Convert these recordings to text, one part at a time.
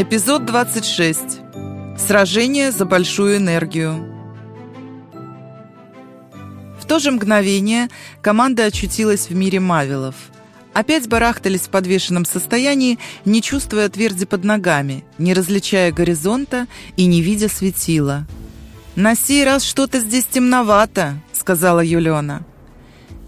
Эпизод 26. Сражение за большую энергию. В то же мгновение команда очутилась в мире Мавилов. Опять барахтались в подвешенном состоянии, не чувствуя тверди под ногами, не различая горизонта и не видя светила. «На сей раз что-то здесь темновато», — сказала Юлиона.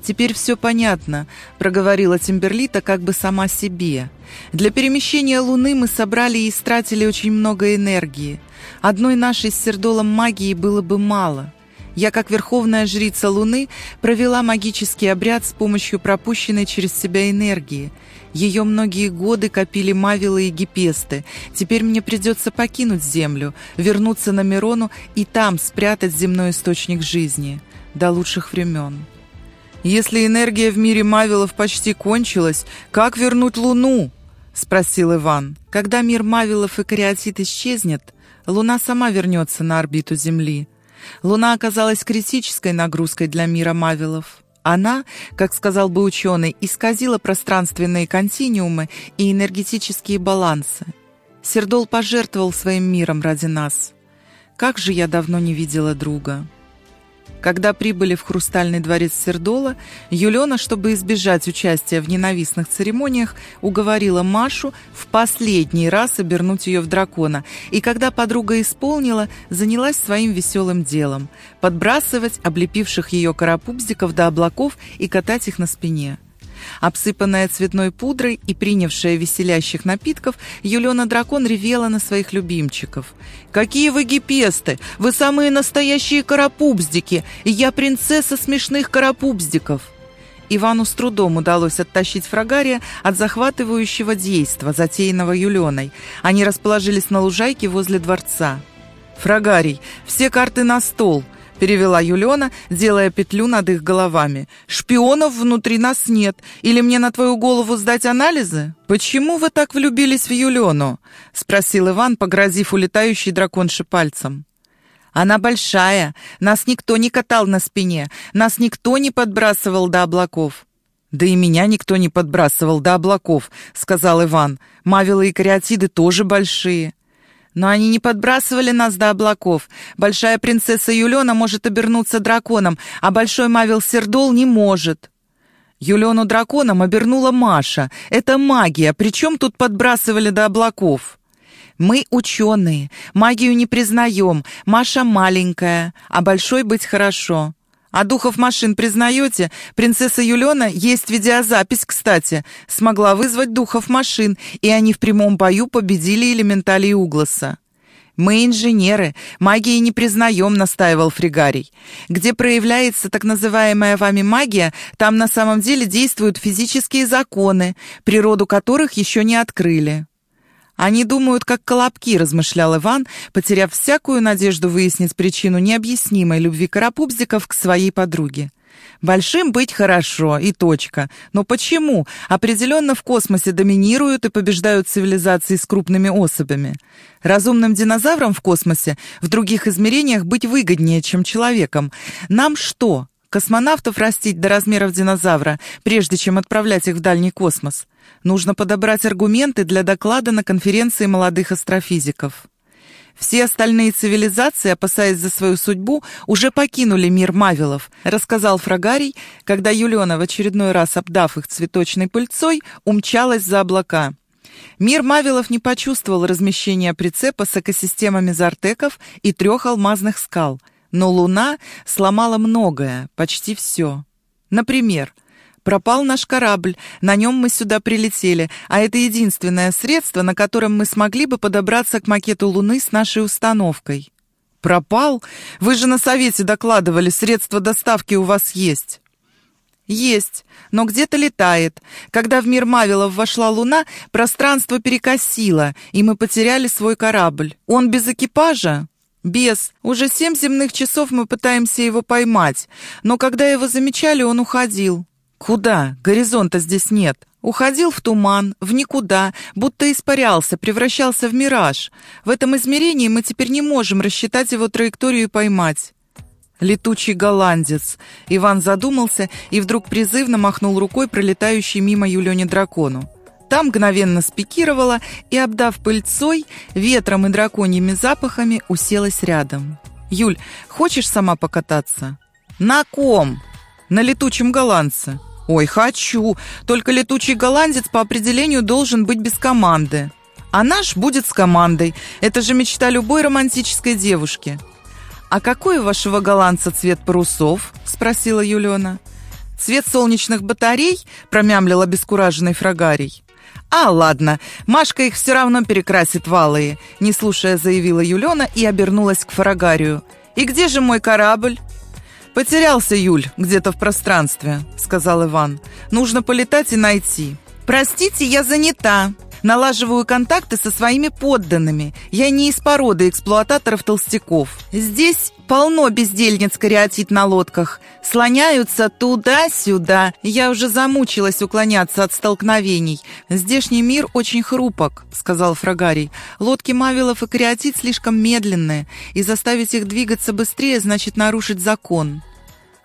«Теперь все понятно», — проговорила Тимберлита как бы сама себе. «Для перемещения Луны мы собрали и истратили очень много энергии. Одной нашей с Сердолом магии было бы мало. Я, как верховная жрица Луны, провела магический обряд с помощью пропущенной через себя энергии. Ее многие годы копили Мавилы и Гипесты. Теперь мне придется покинуть Землю, вернуться на Мирону и там спрятать земной источник жизни. До лучших времен». «Если энергия в мире Мавилов почти кончилась, как вернуть Луну?» — спросил Иван. «Когда мир Мавилов и Кариатит исчезнет, Луна сама вернется на орбиту Земли. Луна оказалась критической нагрузкой для мира Мавилов. Она, как сказал бы ученый, исказила пространственные континиумы и энергетические балансы. Сердол пожертвовал своим миром ради нас. Как же я давно не видела друга!» Когда прибыли в Хрустальный дворец Сердола, Юлена, чтобы избежать участия в ненавистных церемониях, уговорила Машу в последний раз обернуть ее в дракона, и когда подруга исполнила, занялась своим веселым делом – подбрасывать облепивших ее карапубзиков до облаков и катать их на спине. Обсыпанная цветной пудрой и принявшая веселящих напитков, Юлена Дракон ревела на своих любимчиков. «Какие вы гипесты! Вы самые настоящие карапубздики! Я принцесса смешных карапубздиков!» Ивану с трудом удалось оттащить фрагария от захватывающего действа, затеянного Юленой. Они расположились на лужайке возле дворца. «Фрагарий, все карты на стол!» Перевела Юлена, делая петлю над их головами. «Шпионов внутри нас нет. Или мне на твою голову сдать анализы?» «Почему вы так влюбились в Юлену?» — спросил Иван, погрозив улетающий драконши пальцем. «Она большая. Нас никто не катал на спине. Нас никто не подбрасывал до облаков». «Да и меня никто не подбрасывал до облаков», — сказал Иван. «Мавилы и кариатиды тоже большие». Но они не подбрасывали нас до облаков. Большая принцесса Юлена может обернуться драконом, а большой Мавил Сердол не может. Юлену драконом обернула Маша. Это магия, причем тут подбрасывали до облаков. Мы ученые, магию не признаем, Маша маленькая, а большой быть хорошо. А духов машин признаете? Принцесса Юлена, есть видеозапись, кстати, смогла вызвать духов машин, и они в прямом бою победили элементалей Угласа. «Мы инженеры, магии не признаем», — настаивал Фригарий. «Где проявляется так называемая вами магия, там на самом деле действуют физические законы, природу которых еще не открыли». «Они думают, как колобки», — размышлял Иван, потеряв всякую надежду выяснить причину необъяснимой любви карапубзиков к своей подруге. Большим быть хорошо, и точка. Но почему? Определенно в космосе доминируют и побеждают цивилизации с крупными особями. Разумным динозаврам в космосе в других измерениях быть выгоднее, чем человеком. Нам что? Космонавтов растить до размеров динозавра, прежде чем отправлять их в дальний космос. Нужно подобрать аргументы для доклада на конференции молодых астрофизиков. Все остальные цивилизации, опасаясь за свою судьбу, уже покинули мир Мавилов, рассказал Фрагарий, когда Юлиона, в очередной раз обдав их цветочной пыльцой, умчалась за облака. Мир Мавилов не почувствовал размещения прицепа с экосистемами зартеков и трех алмазных скал – но Луна сломала многое, почти все. Например, пропал наш корабль, на нем мы сюда прилетели, а это единственное средство, на котором мы смогли бы подобраться к макету Луны с нашей установкой. Пропал? Вы же на совете докладывали, средства доставки у вас есть. Есть, но где-то летает. Когда в мир Мавилов вошла Луна, пространство перекосило, и мы потеряли свой корабль. Он без экипажа? «Бес, уже семь земных часов мы пытаемся его поймать, но когда его замечали, он уходил». «Куда? Горизонта здесь нет». Уходил в туман, в никуда, будто испарялся, превращался в мираж. В этом измерении мы теперь не можем рассчитать его траекторию и поймать. Летучий голландец. Иван задумался и вдруг призывно махнул рукой пролетающей мимо Юлене дракону. Та мгновенно спикировала и, обдав пыльцой, ветром и драконьими запахами, уселась рядом. «Юль, хочешь сама покататься?» «На ком?» «На летучем голландце». «Ой, хочу! Только летучий голландец по определению должен быть без команды. А наш будет с командой. Это же мечта любой романтической девушки». «А какой у вашего голландца цвет парусов?» – спросила Юлена. «Цвет солнечных батарей?» – промямлил обескураженный фрагарий. «А, ладно, Машка их все равно перекрасит валые», — не слушая заявила Юлена и обернулась к Фарагарию. «И где же мой корабль?» «Потерялся Юль где-то в пространстве», — сказал Иван. «Нужно полетать и найти». «Простите, я занята», Налаживаю контакты со своими подданными. Я не из породы эксплуататоров-толстяков. Здесь полно бездельниц кариатит на лодках. Слоняются туда-сюда. Я уже замучилась уклоняться от столкновений. Здешний мир очень хрупок, сказал Фрагарий. Лодки Мавилов и кариатит слишком медленные, и заставить их двигаться быстрее значит нарушить закон.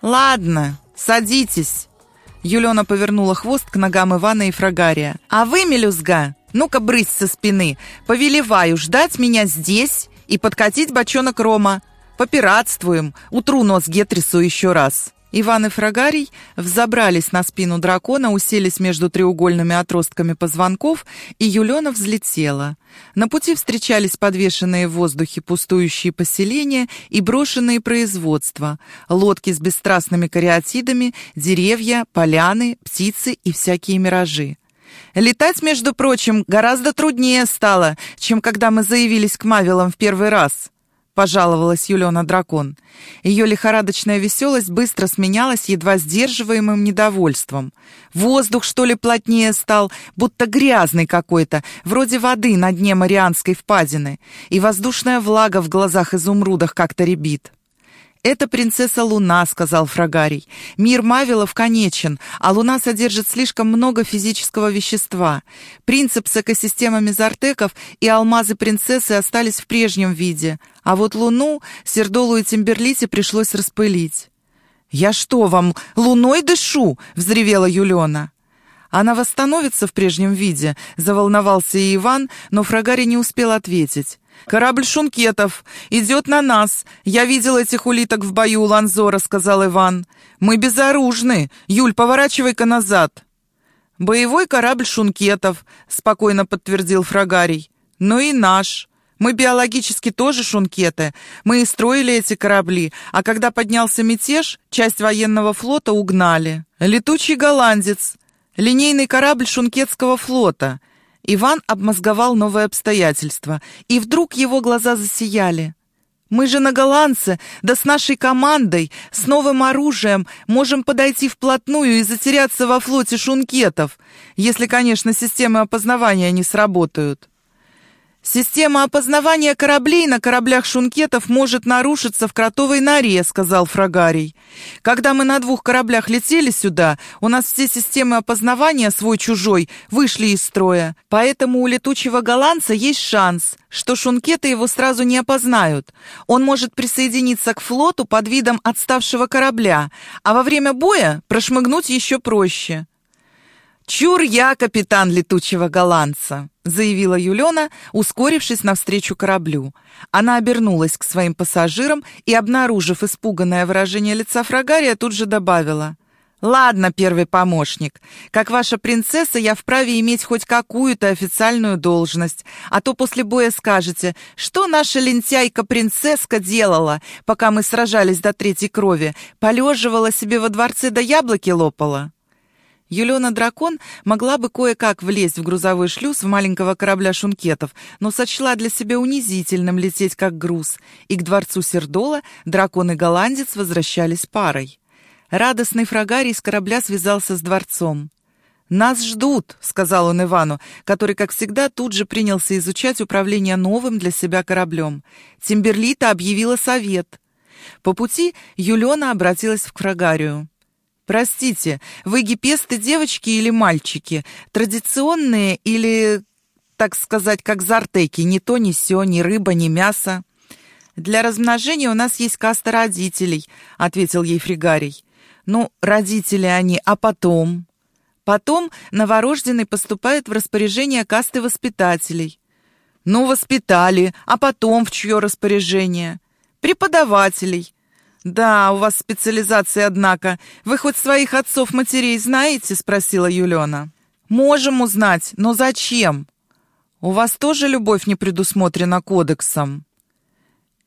Ладно, садитесь. Юлена повернула хвост к ногам Ивана и Фрагария. «А вы, мелюзга, ну-ка брысь со спины. Повелеваю ждать меня здесь и подкатить бочонок рома. Попиратствуем. Утру нос Гетрису еще раз». Иван и Фрагарий взобрались на спину дракона, уселись между треугольными отростками позвонков, и Юлена взлетела. На пути встречались подвешенные в воздухе пустующие поселения и брошенные производства, лодки с бесстрастными кариатидами, деревья, поляны, птицы и всякие миражи. Летать, между прочим, гораздо труднее стало, чем когда мы заявились к Мавилам в первый раз пожаловалась Юлена Дракон. Ее лихорадочная веселость быстро сменялась едва сдерживаемым недовольством. Воздух, что ли, плотнее стал, будто грязный какой-то, вроде воды на дне Марианской впадины, и воздушная влага в глазах изумрудах как-то ребит. «Это принцесса Луна», — сказал Фрагарий. «Мир Мавилов конечен, а Луна содержит слишком много физического вещества. Принцип с экосистемами Зартеков и алмазы принцессы остались в прежнем виде, а вот Луну, Сердолу и Тимберлите пришлось распылить». «Я что вам, луной дышу?» — взревела Юлена. «Она восстановится в прежнем виде», — заволновался и Иван, но Фрагари не успел ответить. «Корабль шункетов! Идет на нас! Я видел этих улиток в бою у Ланзора», — сказал Иван. «Мы безоружны! Юль, поворачивай-ка назад!» «Боевой корабль шункетов», — спокойно подтвердил Фрагарий. «Ну и наш. Мы биологически тоже шункеты. Мы и строили эти корабли, а когда поднялся мятеж, часть военного флота угнали. Летучий голландец. Линейный корабль шункетского флота. Иван обмозговал новые обстоятельства, и вдруг его глаза засияли. «Мы же на голландце, да с нашей командой, с новым оружием, можем подойти вплотную и затеряться во флоте шункетов, если, конечно, системы опознавания не сработают». «Система опознавания кораблей на кораблях шункетов может нарушиться в кротовой норе», — сказал Фрагарий. «Когда мы на двух кораблях летели сюда, у нас все системы опознавания свой-чужой вышли из строя. Поэтому у летучего голландца есть шанс, что шункеты его сразу не опознают. Он может присоединиться к флоту под видом отставшего корабля, а во время боя прошмыгнуть еще проще». «Чур я капитан летучего голландца», — заявила Юлена, ускорившись навстречу кораблю. Она обернулась к своим пассажирам и, обнаружив испуганное выражение лица Фрагария, тут же добавила. «Ладно, первый помощник. Как ваша принцесса, я вправе иметь хоть какую-то официальную должность. А то после боя скажете, что наша лентяйка-принцесска делала, пока мы сражались до третьей крови? Полеживала себе во дворце до яблоки лопала?» Юлена Дракон могла бы кое-как влезть в грузовой шлюз в маленького корабля шункетов, но сочла для себя унизительным лететь как груз, и к дворцу Сердола дракон и голландец возвращались парой. Радостный фрагарий с корабля связался с дворцом. «Нас ждут», — сказал он Ивану, который, как всегда, тут же принялся изучать управление новым для себя кораблем. Тимберлита объявила совет. По пути Юлена обратилась к фрагарию. Простите, вы гипесты девочки или мальчики? Традиционные или, так сказать, как зартеки, ни то, ни сё, ни рыба, ни мясо? Для размножения у нас есть каста родителей, ответил ей Фригарий. Ну, родители они, а потом? Потом новорожденный поступает в распоряжение касты воспитателей. Ну, воспитали, а потом в чье распоряжение? Преподавателей. Да, у вас специализация, однако. Вы хоть своих отцов-матерей знаете? Спросила Юлена. Можем узнать, но зачем? У вас тоже любовь не предусмотрена кодексом?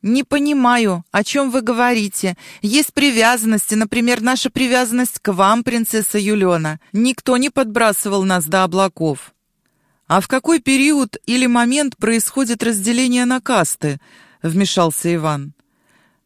«Не понимаю, о чем вы говорите. Есть привязанности, например, наша привязанность к вам, принцесса Юлена. Никто не подбрасывал нас до облаков». «А в какой период или момент происходит разделение на касты?» — вмешался Иван.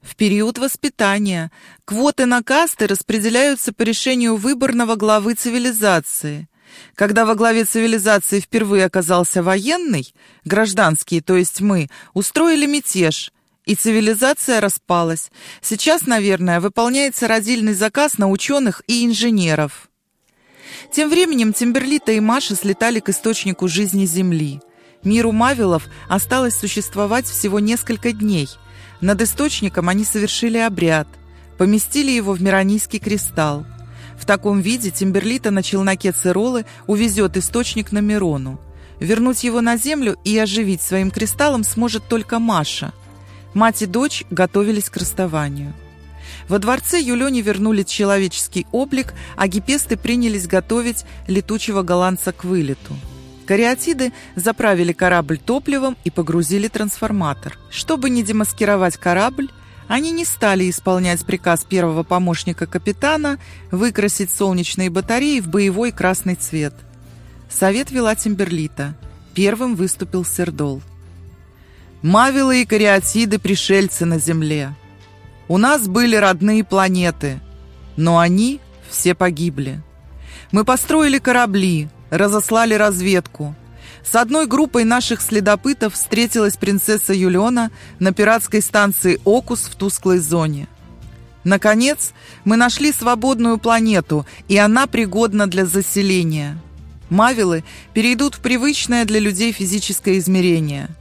«В период воспитания. Квоты на касты распределяются по решению выборного главы цивилизации». Когда во главе цивилизации впервые оказался военный, гражданский, то есть мы, устроили мятеж, и цивилизация распалась. Сейчас, наверное, выполняется родильный заказ на ученых и инженеров. Тем временем Тимберлита и Маша слетали к источнику жизни Земли. Миру Мавилов осталось существовать всего несколько дней. Над источником они совершили обряд. Поместили его в Миранийский кристалл. В таком виде Тимберлита на челноке Циролы увезет источник на Мирону. Вернуть его на Землю и оживить своим кристаллом сможет только Маша – Мать и дочь готовились к расставанию. Во дворце Юлёне вернули человеческий облик, а гипесты принялись готовить летучего голландца к вылету. Кариатиды заправили корабль топливом и погрузили трансформатор. Чтобы не демаскировать корабль, они не стали исполнять приказ первого помощника капитана выкрасить солнечные батареи в боевой красный цвет. Совет вела Тимберлита. Первым выступил Сердол. Мавилы и кариатиды – пришельцы на Земле. У нас были родные планеты, но они все погибли. Мы построили корабли, разослали разведку. С одной группой наших следопытов встретилась принцесса Юлиона на пиратской станции «Окус» в тусклой зоне. Наконец, мы нашли свободную планету, и она пригодна для заселения. Мавилы перейдут в привычное для людей физическое измерение –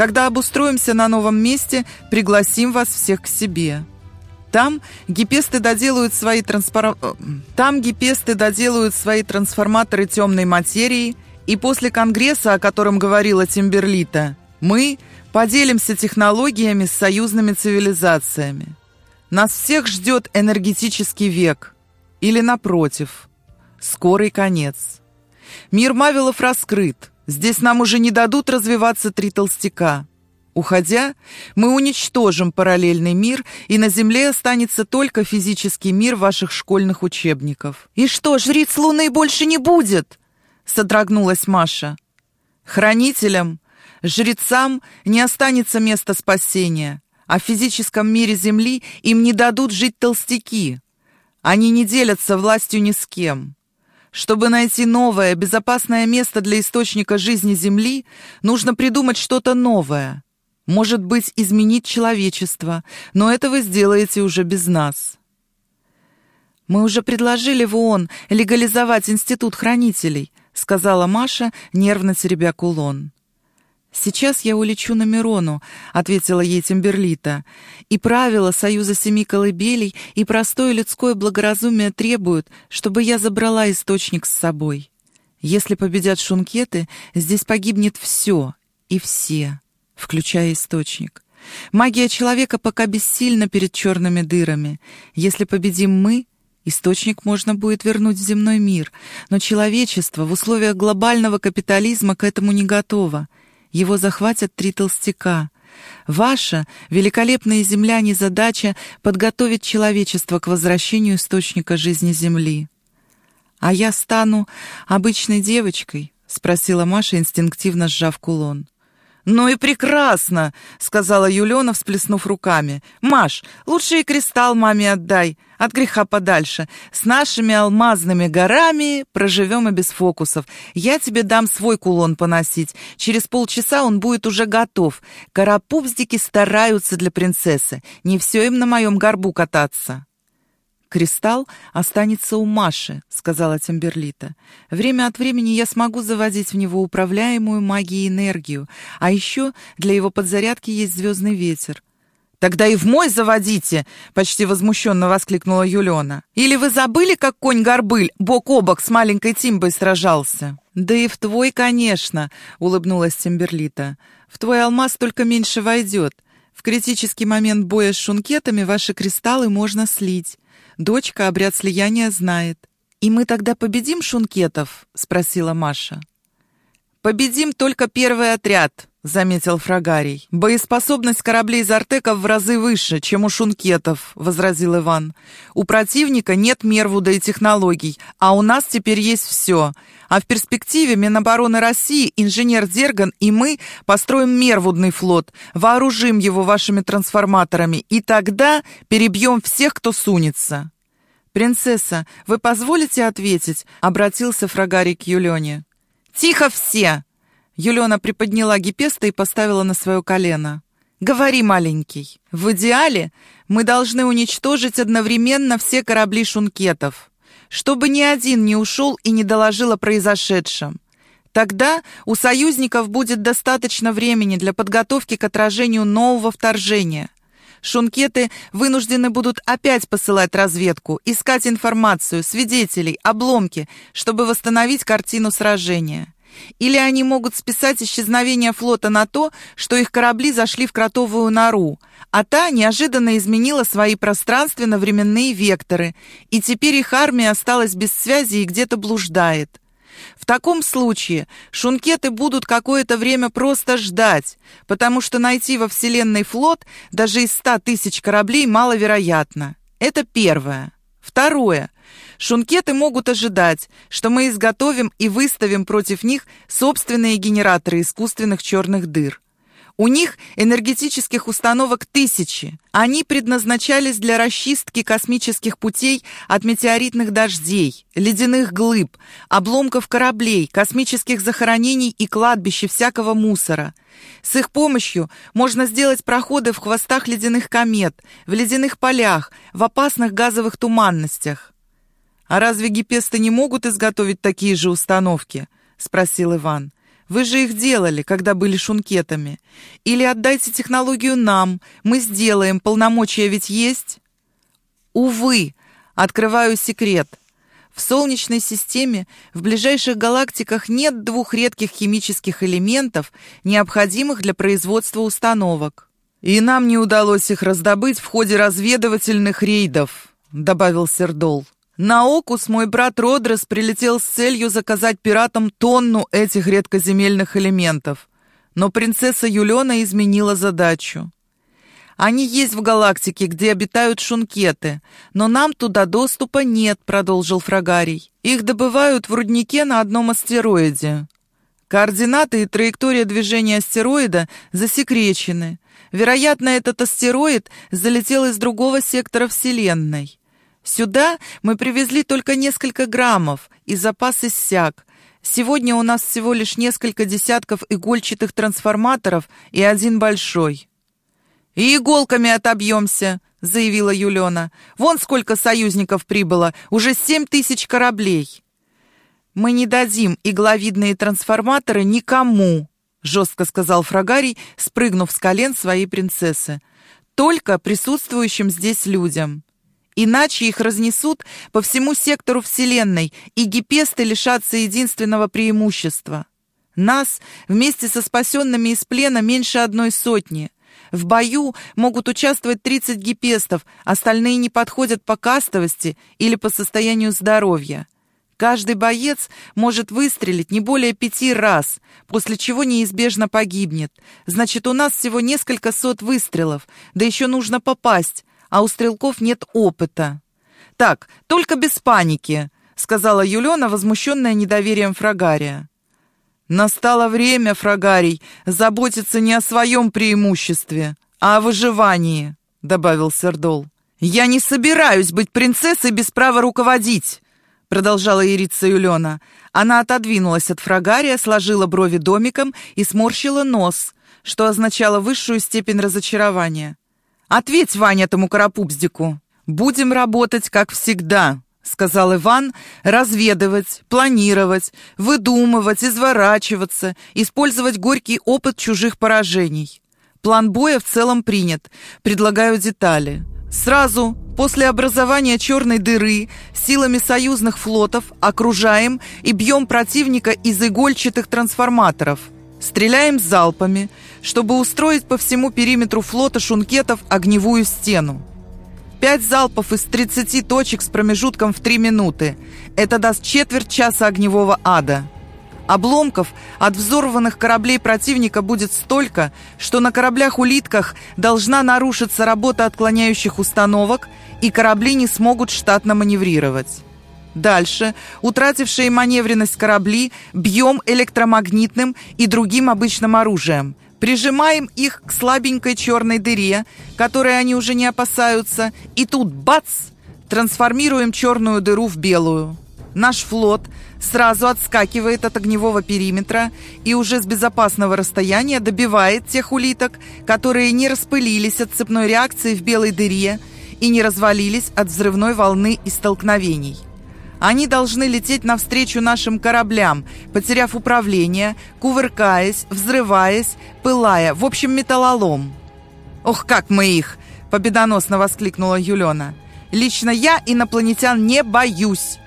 когда обустроимся на новом месте, пригласим вас всех к себе. Там гипесты доделают свои транспор... Э, там гипесты доделают свои трансформаторы темной материи, и после конгресса, о котором говорила Тимберлита, мы поделимся технологиями с союзными цивилизациями. Нас всех ждет энергетический век. Или, напротив, скорый конец. Мир Мавилов раскрыт. Здесь нам уже не дадут развиваться три толстяка. Уходя, мы уничтожим параллельный мир, и на Земле останется только физический мир ваших школьных учебников. «И что, жриц Луны больше не будет?» — содрогнулась Маша. «Хранителям, жрецам не останется места спасения, а в физическом мире Земли им не дадут жить толстяки. Они не делятся властью ни с кем. Чтобы найти новое, безопасное место для источника жизни Земли, нужно придумать что-то новое. Может быть, изменить человечество, но это вы сделаете уже без нас. «Мы уже предложили в ООН легализовать институт хранителей», сказала Маша, нервно теребя кулон. «Сейчас я улечу на Мирону», — ответила ей Тимберлита. «И правила Союза Семи Колыбелей и простое людское благоразумие требуют, чтобы я забрала источник с собой. Если победят шункеты, здесь погибнет все и все, включая источник. Магия человека пока бессильна перед черными дырами. Если победим мы, Источник можно будет вернуть в земной мир, но человечество в условиях глобального капитализма к этому не готово. Его захватят три толстяка. Ваша, великолепные земляне, задача — подготовить человечество к возвращению источника жизни Земли. «А я стану обычной девочкой?» — спросила Маша, инстинктивно сжав кулон. «Ну и прекрасно!» — сказала Юлена, всплеснув руками. «Маш, лучше и кристалл маме отдай, от греха подальше. С нашими алмазными горами проживем и без фокусов. Я тебе дам свой кулон поносить. Через полчаса он будет уже готов. Карапупздики стараются для принцессы. Не все им на моем горбу кататься». «Кристалл останется у Маши», — сказала Тимберлита. «Время от времени я смогу заводить в него управляемую магией энергию, а еще для его подзарядки есть звездный ветер. «Тогда и в мой заводите!» — почти возмущенно воскликнула Юлена. «Или вы забыли, как конь-горбыль бок о бок с маленькой Тимбой сражался?» «Да и в твой, конечно!» — улыбнулась Тимберлита. «В твой алмаз только меньше войдет. В критический момент боя с шункетами ваши кристаллы можно слить. Дочка обряд слияния знает». «И мы тогда победим шункетов?» — спросила Маша. «Победим только первый отряд», — заметил Фрагарий. «Боеспособность кораблей Зартеков в разы выше, чем у шункетов», — возразил Иван. «У противника нет Мервуда и технологий, а у нас теперь есть все. А в перспективе Минобороны России, инженер Дерган и мы построим Мервудный флот, вооружим его вашими трансформаторами, и тогда перебьем всех, кто сунется». «Принцесса, вы позволите ответить?» — обратился Фрагарий к Юлене. «Тихо все!» Юлена приподняла Гипеста и поставила на свое колено. «Говори, маленький. В идеале мы должны уничтожить одновременно все корабли шункетов, чтобы ни один не ушел и не доложил о произошедшем. Тогда у союзников будет достаточно времени для подготовки к отражению нового вторжения. Шункеты вынуждены будут опять посылать разведку, искать информацию, свидетелей, обломки, чтобы восстановить картину сражения. Или они могут списать исчезновение флота на то, что их корабли зашли в кротовую нору, а та неожиданно изменила свои пространственно-временные векторы, и теперь их армия осталась без связи и где-то блуждает. В таком случае шункеты будут какое-то время просто ждать, потому что найти во Вселенной флот даже из ста тысяч кораблей маловероятно. Это первое. Второе. Шункеты могут ожидать, что мы изготовим и выставим против них собственные генераторы искусственных черных дыр. У них энергетических установок тысячи. Они предназначались для расчистки космических путей от метеоритных дождей, ледяных глыб, обломков кораблей, космических захоронений и кладбищ всякого мусора. С их помощью можно сделать проходы в хвостах ледяных комет, в ледяных полях, в опасных газовых туманностях. «А разве гипесты не могут изготовить такие же установки?» — спросил Иван. «Вы же их делали, когда были шункетами. Или отдайте технологию нам, мы сделаем, полномочия ведь есть?» «Увы, открываю секрет. В Солнечной системе в ближайших галактиках нет двух редких химических элементов, необходимых для производства установок. И нам не удалось их раздобыть в ходе разведывательных рейдов», — добавил Сердол. На Окус мой брат Родрес прилетел с целью заказать пиратам тонну этих редкоземельных элементов. Но принцесса Юлена изменила задачу. Они есть в галактике, где обитают шункеты, но нам туда доступа нет, продолжил Фрагарий. Их добывают в руднике на одном астероиде. Координаты и траектория движения астероида засекречены. Вероятно, этот астероид залетел из другого сектора Вселенной. Сюда мы привезли только несколько граммов, и запас иссяк. Сегодня у нас всего лишь несколько десятков игольчатых трансформаторов и один большой. «И иголками отобьемся», — заявила Юлена. «Вон сколько союзников прибыло, уже семь тысяч кораблей». «Мы не дадим игловидные трансформаторы никому», — жестко сказал Фрагарий, спрыгнув с колен своей принцессы. «Только присутствующим здесь людям». Иначе их разнесут по всему сектору Вселенной, и гипесты лишатся единственного преимущества. Нас вместе со спасенными из плена меньше одной сотни. В бою могут участвовать 30 гипестов, остальные не подходят по кастовости или по состоянию здоровья. Каждый боец может выстрелить не более пяти раз, после чего неизбежно погибнет. Значит, у нас всего несколько сот выстрелов, да еще нужно попасть, а у стрелков нет опыта. «Так, только без паники», — сказала Юлена, возмущенная недоверием Фрагария. «Настало время, Фрагарий, заботиться не о своем преимуществе, а о выживании», — добавил Сердол. «Я не собираюсь быть принцессой без права руководить», — продолжала Ирица Юлена. Она отодвинулась от Фрагария, сложила брови домиком и сморщила нос, что означало высшую степень разочарования. Ответь, Ваня, этому карапупздику. Будем работать, как всегда, сказал Иван, разведывать, планировать, выдумывать, изворачиваться, использовать горький опыт чужих поражений. План боя в целом принят. Предлагаю детали. Сразу после образования черной дыры силами союзных флотов окружаем и бьем противника из игольчатых трансформаторов. Стреляем залпами, чтобы устроить по всему периметру флота шункетов огневую стену. Пять залпов из 30 точек с промежутком в 3 минуты. Это даст четверть часа огневого ада. Обломков от взорванных кораблей противника будет столько, что на кораблях-улитках должна нарушиться работа отклоняющих установок, и корабли не смогут штатно маневрировать. Дальше, утратившие маневренность корабли, бьем электромагнитным и другим обычным оружием. Прижимаем их к слабенькой черной дыре, которой они уже не опасаются, и тут бац! Трансформируем черную дыру в белую. Наш флот сразу отскакивает от огневого периметра и уже с безопасного расстояния добивает тех улиток, которые не распылились от цепной реакции в белой дыре и не развалились от взрывной волны и столкновений. Они должны лететь навстречу нашим кораблям, потеряв управление, кувыркаясь, взрываясь, пылая, в общем, металлолом. «Ох, как мы их!» — победоносно воскликнула Юлена. «Лично я инопланетян не боюсь!»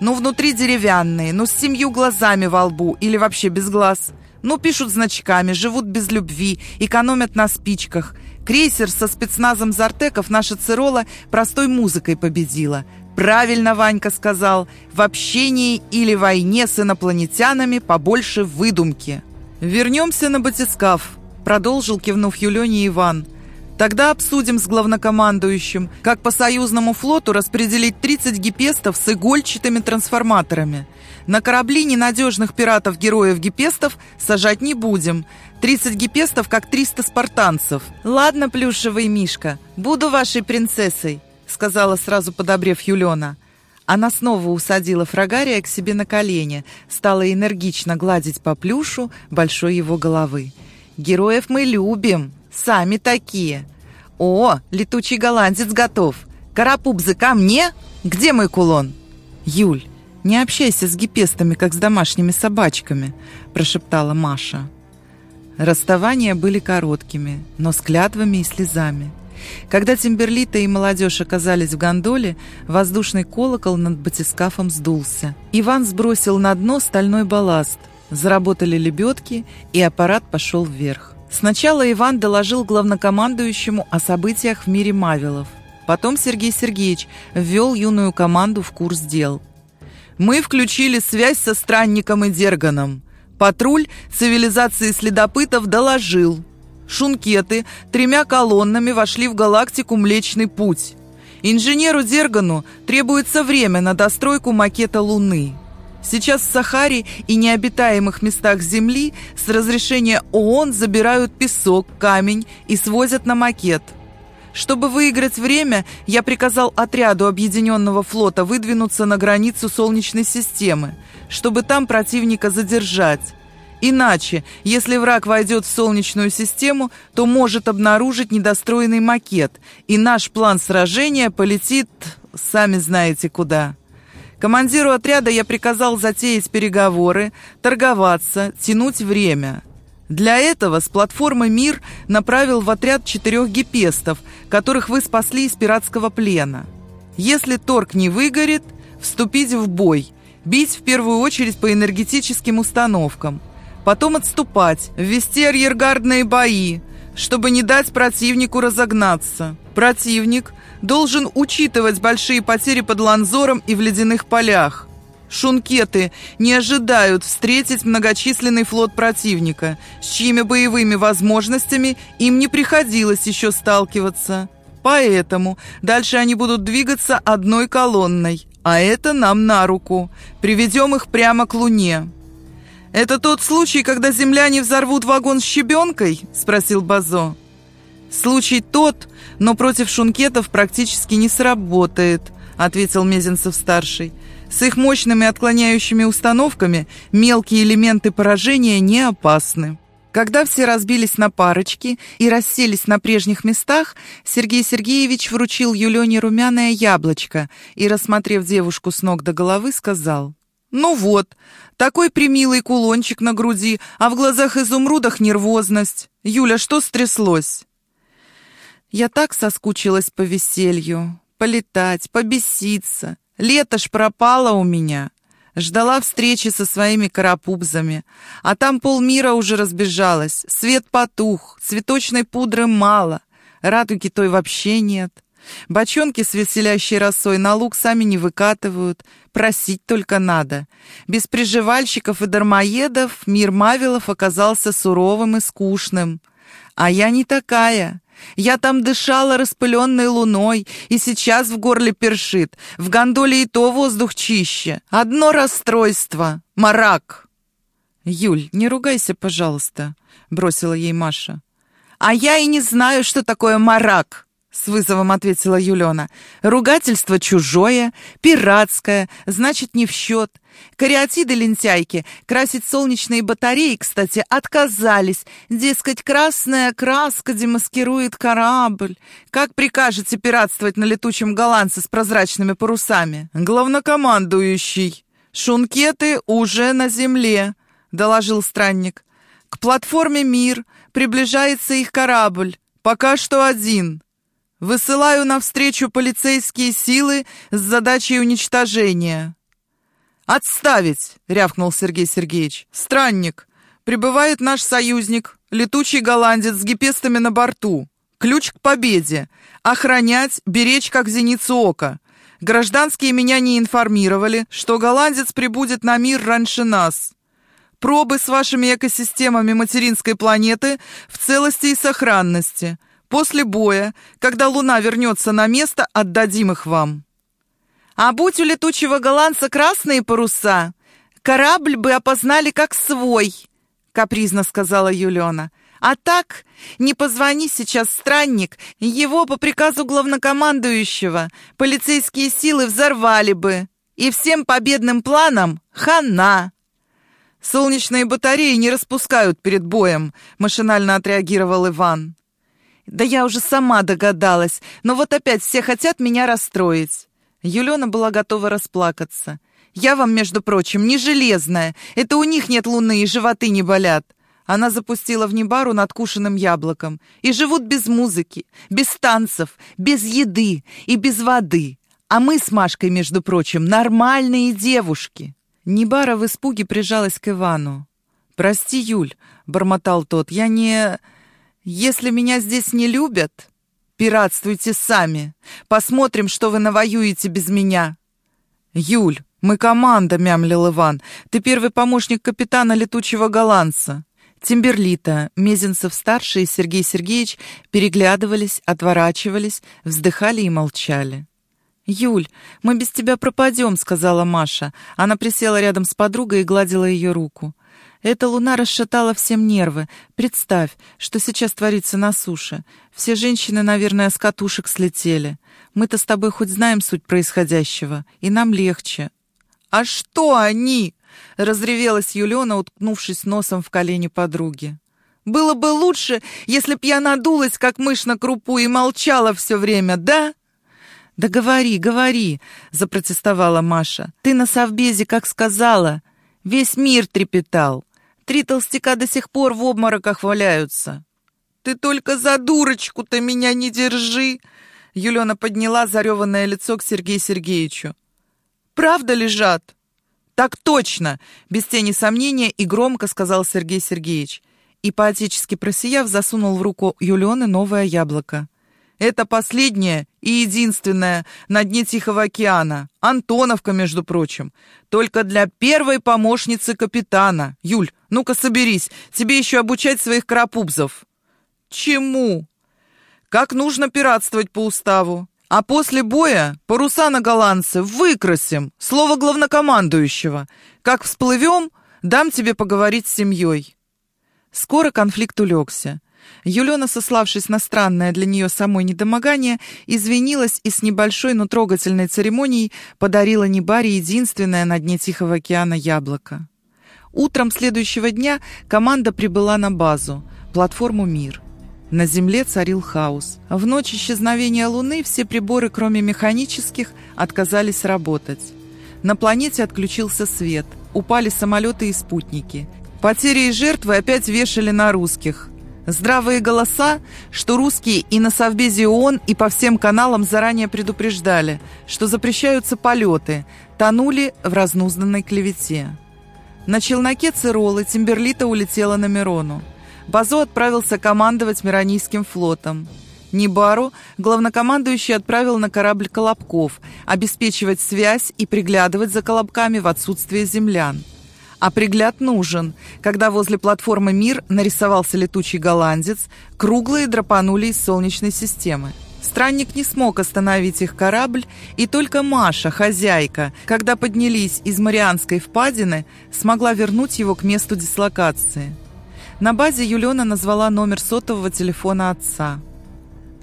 Ну, внутри деревянные, ну, с семью глазами во лбу или вообще без глаз. Ну, пишут значками, живут без любви, экономят на спичках. Крейсер со спецназом Зартеков наша Цирола простой музыкой победила. Правильно Ванька сказал, в общении или войне с инопланетянами побольше выдумки. Вернемся на батискаф, продолжил, кивнув Юлене Иван. Тогда обсудим с главнокомандующим, как по союзному флоту распределить 30 гипестов с игольчатыми трансформаторами. На корабли ненадежных пиратов-героев-гипестов сажать не будем. 30 гипестов, как 300 спартанцев. «Ладно, плюшевый мишка, буду вашей принцессой», сказала сразу подобрев Юлена. Она снова усадила фрагария к себе на колени, стала энергично гладить по плюшу большой его головы. «Героев мы любим!» Сами такие. О, летучий голландец готов. Карапубзы ко мне? Где мой кулон? Юль, не общайся с гипестами, как с домашними собачками, прошептала Маша. Расставания были короткими, но с клятвами и слезами. Когда Тимберлита и молодежь оказались в гондоле, воздушный колокол над батискафом сдулся. Иван сбросил на дно стальной балласт. Заработали лебедки, и аппарат пошел вверх. Сначала Иван доложил главнокомандующему о событиях в мире Мавилов. Потом Сергей Сергеевич ввел юную команду в курс дел. «Мы включили связь со странником и Дерганом. Патруль цивилизации следопытов доложил. Шункеты тремя колоннами вошли в галактику Млечный Путь. Инженеру Дергану требуется время на достройку макета Луны». Сейчас в Сахаре и необитаемых местах Земли с разрешения ООН забирают песок, камень и свозят на макет. Чтобы выиграть время, я приказал отряду Объединенного флота выдвинуться на границу Солнечной системы, чтобы там противника задержать. Иначе, если враг войдет в Солнечную систему, то может обнаружить недостроенный макет, и наш план сражения полетит, сами знаете куда. Командиру отряда я приказал затеять переговоры, торговаться, тянуть время. Для этого с платформы «Мир» направил в отряд четырех гипестов, которых вы спасли из пиратского плена. Если торг не выгорит, вступить в бой, бить в первую очередь по энергетическим установкам, потом отступать, ввести арьергардные бои, чтобы не дать противнику разогнаться. Противник должен учитывать большие потери под Ланзором и в ледяных полях. Шункеты не ожидают встретить многочисленный флот противника, с чьими боевыми возможностями им не приходилось еще сталкиваться. Поэтому дальше они будут двигаться одной колонной, а это нам на руку. Приведем их прямо к Луне. «Это тот случай, когда земляне взорвут вагон с щебенкой?» – спросил Базо. «Случай тот, но против шункетов практически не сработает», ответил Мезенцев-старший. «С их мощными отклоняющими установками мелкие элементы поражения не опасны». Когда все разбились на парочки и расселись на прежних местах, Сергей Сергеевич вручил Юлене румяное яблочко и, рассмотрев девушку с ног до головы, сказал Ну вот, такой примилый кулончик на груди, а в глазах изумрудах нервозность. Юля, что стряслось? Я так соскучилась по веселью, полетать, побеситься. Лето ж пропало у меня. Ждала встречи со своими карапубзами. А там полмира уже разбежалось. Свет потух, цветочной пудры мало. Радуги той вообще нет. Бочонки с веселящей росой на луг сами не выкатывают, просить только надо. Без приживальщиков и дармоедов мир Мавилов оказался суровым и скучным. А я не такая. Я там дышала распыленной луной, и сейчас в горле першит. В гондоле и то воздух чище. Одно расстройство — марак. «Юль, не ругайся, пожалуйста», — бросила ей Маша. «А я и не знаю, что такое марак», — с вызовом ответила Юлена. «Ругательство чужое, пиратское, значит, не в счет. Кариатиды-лентяйки красить солнечные батареи, кстати, отказались. Дескать, красная краска демаскирует корабль. Как прикажете пиратствовать на летучем голландце с прозрачными парусами? Главнокомандующий. Шункеты уже на земле», — доложил странник. «К платформе «Мир» приближается их корабль. Пока что один». Высылаю навстречу полицейские силы с задачей уничтожения. «Отставить!» — рявкнул Сергей Сергеевич. «Странник! Прибывает наш союзник, летучий голландец с гипестами на борту. Ключ к победе. Охранять, беречь, как зеницу ока. Гражданские меня не информировали, что голландец прибудет на мир раньше нас. Пробы с вашими экосистемами материнской планеты в целости и сохранности». После боя, когда луна вернется на место, отдадим их вам. А будь у летучего голландца красные паруса, корабль бы опознали как свой, капризно сказала Юлена. А так, не позвони сейчас, странник, его по приказу главнокомандующего полицейские силы взорвали бы. И всем победным планам хана. Солнечные батареи не распускают перед боем, машинально отреагировал Иван. Да я уже сама догадалась, но вот опять все хотят меня расстроить. Юлена была готова расплакаться. Я вам, между прочим, не железная. Это у них нет луны и животы не болят. Она запустила в Небару над кушенным яблоком. И живут без музыки, без танцев, без еды и без воды. А мы с Машкой, между прочим, нормальные девушки. Небара в испуге прижалась к Ивану. «Прости, Юль», — бормотал тот, — «я не...» Если меня здесь не любят, пиратствуйте сами. Посмотрим, что вы навоюете без меня. Юль, мы команда, мямлил Иван. Ты первый помощник капитана летучего голландца. Тимберлита, Мезенцев-старший и Сергей Сергеевич переглядывались, отворачивались, вздыхали и молчали. «Юль, мы без тебя пропадем», — сказала Маша. Она присела рядом с подругой и гладила ее руку. Эта луна расшатала всем нервы. Представь, что сейчас творится на суше. Все женщины, наверное, с катушек слетели. Мы-то с тобой хоть знаем суть происходящего, и нам легче». «А что они?» — разревелась Юлена, уткнувшись носом в колени подруги. «Было бы лучше, если б я надулась, как мышь на крупу, и молчала все время, да?» «Да говори, говори!» — запротестовала Маша. «Ты на совбезе как сказала. Весь мир трепетал. Три толстяка до сих пор в обмороках валяются. «Ты только за дурочку-то меня не держи!» Юлена подняла зареванное лицо к Сергею Сергеевичу. «Правда лежат?» «Так точно!» — без тени сомнения и громко сказал Сергей Сергеевич. И, поотечески просияв, засунул в руку Юлены новое яблоко. Это последнее и единственное на дне Тихого океана. Антоновка, между прочим. Только для первой помощницы капитана. Юль, ну-ка соберись. Тебе еще обучать своих карапубзов. Чему? Как нужно пиратствовать по уставу. А после боя паруса на голландце выкрасим. Слово главнокомандующего. Как всплывем, дам тебе поговорить с семьей. Скоро конфликт улегся. Юлена, сославшись на странное для нее самой недомогание, извинилась и с небольшой, но трогательной церемонией подарила Небаре единственное на дне Тихого океана яблоко. Утром следующего дня команда прибыла на базу, платформу «Мир». На Земле царил хаос. В ночь исчезновения Луны все приборы, кроме механических, отказались работать. На планете отключился свет, упали самолеты и спутники. Потери и жертвы опять вешали на русских. Здравые голоса, что русские и на Совбезе ООН, и по всем каналам заранее предупреждали, что запрещаются полеты, тонули в разнузданной клевете. На челноке Циролы Тимберлита улетела на Мирону. Базо отправился командовать Миронийским флотом. Нибару главнокомандующий отправил на корабль Колобков, обеспечивать связь и приглядывать за Колобками в отсутствие землян. А пригляд нужен. Когда возле платформы «Мир» нарисовался летучий голландец, круглые драпанули из Солнечной системы. Странник не смог остановить их корабль, и только Маша, хозяйка, когда поднялись из Марианской впадины, смогла вернуть его к месту дислокации. На базе Юлена назвала номер сотового телефона отца.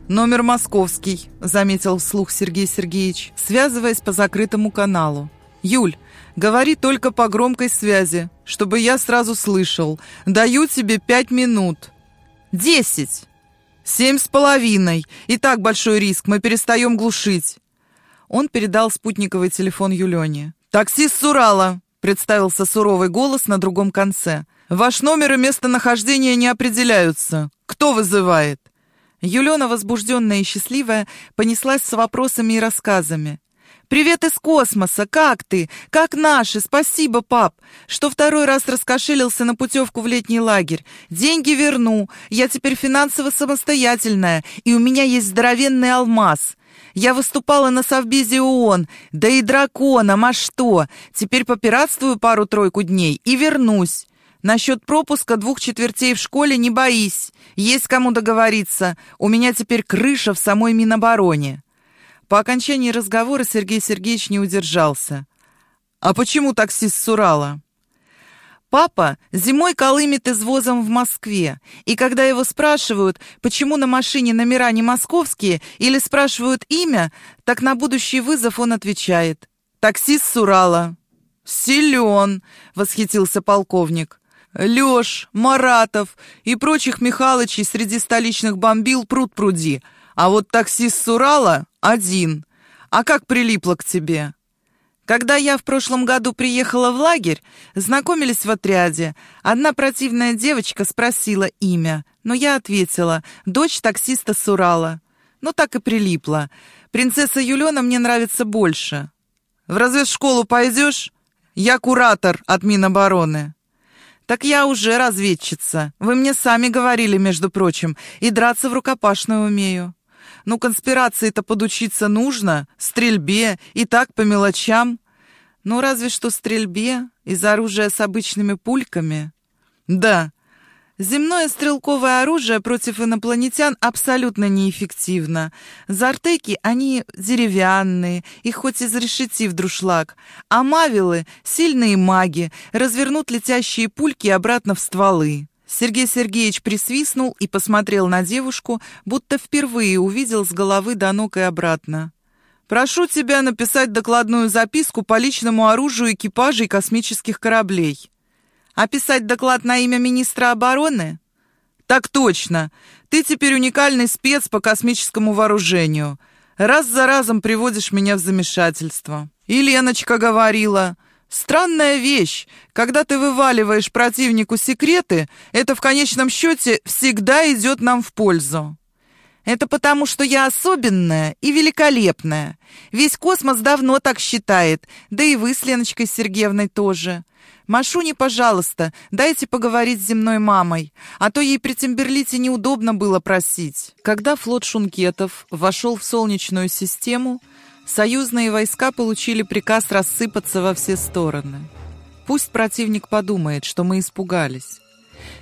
«Номер московский», — заметил вслух Сергей Сергеевич, связываясь по закрытому каналу. «Юль, говори только по громкой связи, чтобы я сразу слышал. Даю тебе пять минут». «Десять!» «Семь с половиной. И так большой риск, мы перестаем глушить». Он передал спутниковый телефон Юлене. «Таксист с Урала», — представился суровый голос на другом конце. «Ваш номер и местонахождение не определяются. Кто вызывает?» Юлена, возбужденная и счастливая, понеслась с вопросами и рассказами. «Привет из космоса! Как ты? Как наши? Спасибо, пап! Что второй раз раскошелился на путевку в летний лагерь. Деньги верну. Я теперь финансово самостоятельная, и у меня есть здоровенный алмаз. Я выступала на Совбезе ООН, да и драконом, а что? Теперь попиратствую пару-тройку дней и вернусь. Насчет пропуска двух четвертей в школе не боись. Есть кому договориться. У меня теперь крыша в самой Минобороне». По окончании разговора Сергей Сергеевич не удержался. «А почему таксист с Урала?» Папа зимой колымет извозом в Москве, и когда его спрашивают, почему на машине номера не московские, или спрашивают имя, так на будущий вызов он отвечает «Таксист с Урала». «Силен!» — восхитился полковник. Лёш, Маратов и прочих Михалычей среди столичных бомбил пруд пруди, а вот таксист с Урала один. А как прилипло к тебе? Когда я в прошлом году приехала в лагерь, знакомились в отряде. Одна противная девочка спросила имя, но я ответила «дочь таксиста с Урала». Ну так и прилипло. Принцесса Юлена мне нравится больше. В разведшколу пойдешь? Я куратор от Минобороны. «Так я уже разведчица. Вы мне сами говорили, между прочим, и драться в рукопашную умею. Ну, конспирации-то подучиться нужно, стрельбе и так по мелочам. Ну, разве что стрельбе из оружия с обычными пульками». «Да, Земное стрелковое оружие против инопланетян абсолютно неэффективно. Зартеки, они деревянные, их хоть из решети в друшлаг. А мавилы — сильные маги, развернут летящие пульки обратно в стволы. Сергей Сергеевич присвистнул и посмотрел на девушку, будто впервые увидел с головы до ног и обратно. «Прошу тебя написать докладную записку по личному оружию экипажей космических кораблей». Описать доклад на имя министра обороны? Так точно. Ты теперь уникальный спец по космическому вооружению. Раз за разом приводишь меня в замешательство. И Леночка говорила... Странная вещь. Когда ты вываливаешь противнику секреты, это в конечном счете всегда идет нам в пользу. Это потому, что я особенная и великолепная. Весь космос давно так считает, да и вы с Леночкой Сергеевной тоже. «Машуне, пожалуйста, дайте поговорить с земной мамой, а то ей при Тимберлите неудобно было просить». Когда флот шункетов вошел в Солнечную систему, союзные войска получили приказ рассыпаться во все стороны. Пусть противник подумает, что мы испугались.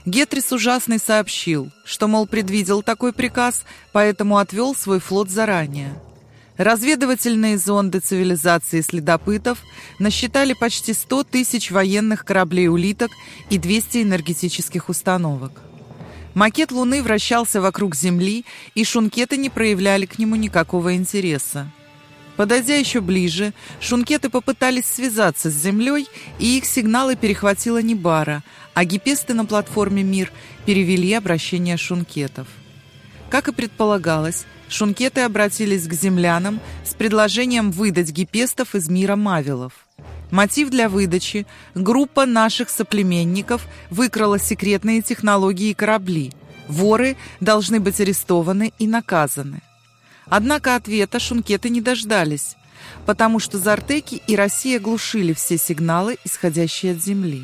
Гетрис ужасный сообщил, что, мол, предвидел такой приказ, поэтому отвел свой флот заранее. Разведывательные зонды цивилизации следопытов насчитали почти 100 тысяч военных кораблей-улиток и 200 энергетических установок. Макет Луны вращался вокруг Земли, и шункеты не проявляли к нему никакого интереса. Подойдя еще ближе, шункеты попытались связаться с Землей, и их сигналы перехватила Нибара, а гипесты на платформе «Мир» перевели обращение шункетов. Как и предполагалось, шункеты обратились к землянам с предложением выдать гипестов из мира мавилов. Мотив для выдачи. Группа наших соплеменников выкрала секретные технологии и корабли. Воры должны быть арестованы и наказаны. Однако ответа шункеты не дождались, потому что Зартеки и Россия глушили все сигналы, исходящие от Земли.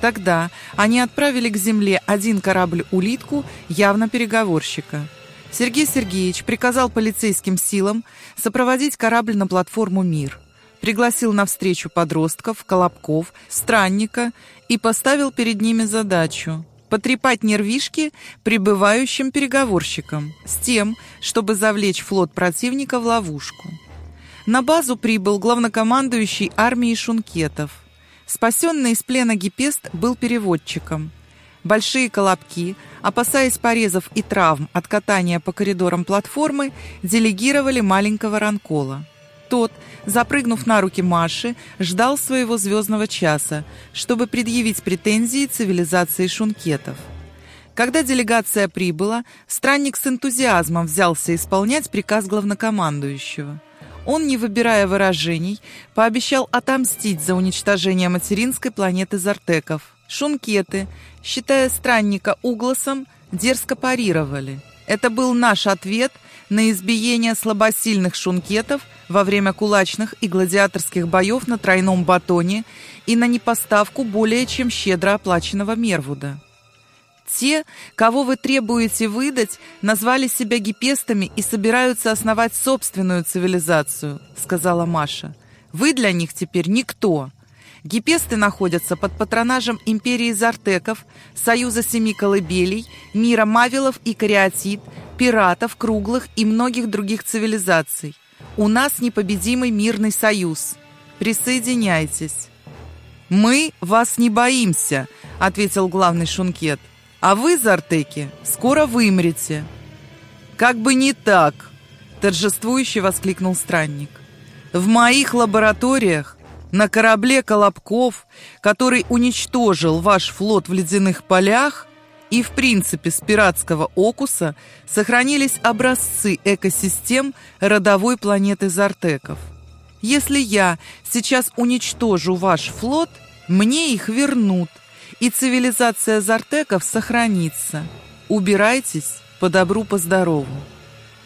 Тогда они отправили к Земле один корабль-улитку, явно переговорщика. Сергей Сергеевич приказал полицейским силам сопроводить корабль на платформу «Мир», пригласил на встречу подростков, колобков, странника и поставил перед ними задачу потрепать нервишки прибывающим переговорщикам с тем, чтобы завлечь флот противника в ловушку. На базу прибыл главнокомандующий армией шункетов. Спасенный из плена Гипест был переводчиком. Большие колобки, опасаясь порезов и травм от катания по коридорам платформы, делегировали маленького ранкола. Тот, запрыгнув на руки Маши, ждал своего звездного часа, чтобы предъявить претензии цивилизации шункетов. Когда делегация прибыла, странник с энтузиазмом взялся исполнять приказ главнокомандующего. Он, не выбирая выражений, пообещал отомстить за уничтожение материнской планеты Зартеков. Шункеты, считая странника угласом, дерзко парировали. Это был наш ответ на избиение слабосильных шункетов во время кулачных и гладиаторских боев на тройном батоне и на непоставку более чем щедро оплаченного Мервуда. Те, кого вы требуете выдать, назвали себя гипестами и собираются основать собственную цивилизацию, сказала Маша. Вы для них теперь никто. Гипесты находятся под патронажем империи Зартеков, Союза Семи Колыбелей, мира Мавилов и Кариатид, пиратов, круглых и многих других цивилизаций. У нас непобедимый мирный союз. Присоединяйтесь. «Мы вас не боимся», — ответил главный шункет. «А вы, Зартеки, скоро вымрете». «Как бы не так», — торжествующе воскликнул странник. «В моих лабораториях на корабле Колобков, который уничтожил ваш флот в ледяных полях, и в принципе с пиратского окуса сохранились образцы экосистем родовой планеты Зартеков. Если я сейчас уничтожу ваш флот, мне их вернут, и цивилизация Зартеков сохранится. Убирайтесь по добру, по здорову.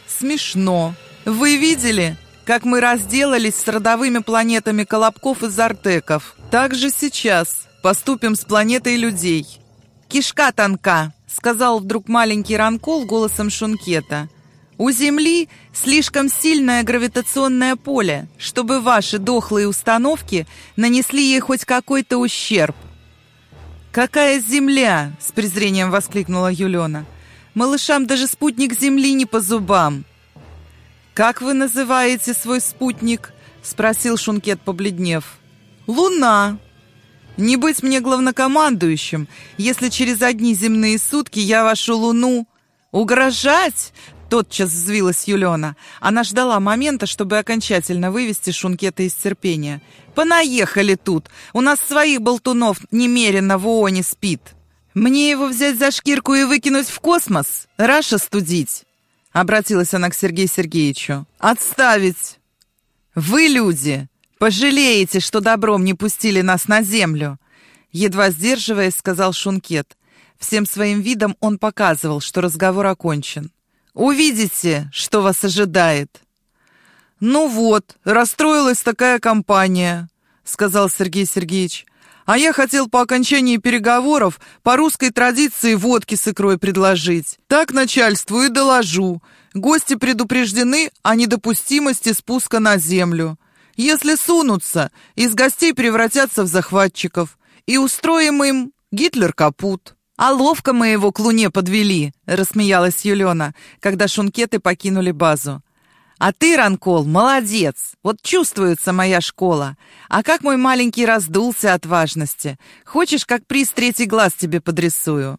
Смешно. Вы видели? Как мы разделались с родовыми планетами Колобков и Зартеков. Так же сейчас поступим с планетой людей. «Кишка тонка», — сказал вдруг маленький Ранкол голосом Шункета. «У Земли слишком сильное гравитационное поле, чтобы ваши дохлые установки нанесли ей хоть какой-то ущерб». «Какая Земля?» — с презрением воскликнула Юлена. «Малышам даже спутник Земли не по зубам». «Как вы называете свой спутник?» — спросил Шункет, побледнев. «Луна. Не быть мне главнокомандующим, если через одни земные сутки я вашу Луну... Угрожать?» Тотчас взвилась Юлена. Она ждала момента, чтобы окончательно вывести Шункета из терпения. «Понаехали тут! У нас своих болтунов немерено в ООНе спит! Мне его взять за шкирку и выкинуть в космос? Раша студить!» Обратилась она к Сергею Сергеевичу. «Отставить! Вы, люди, пожалеете, что добром не пустили нас на землю!» Едва сдерживаясь, сказал Шункет. Всем своим видом он показывал, что разговор окончен. «Увидите, что вас ожидает!» «Ну вот, расстроилась такая компания», — сказал Сергей Сергеевич. А я хотел по окончании переговоров по русской традиции водки с икрой предложить. Так начальству и доложу. Гости предупреждены о недопустимости спуска на землю. Если сунутся, из гостей превратятся в захватчиков. И устроим им Гитлер капут. «А ловко мы его к луне подвели», — рассмеялась Юлена, когда шункеты покинули базу. А ты, Ранкол, молодец. Вот чувствуется моя школа. А как мой маленький раздулся от важности. Хочешь, как приз третий глаз тебе подрисую?»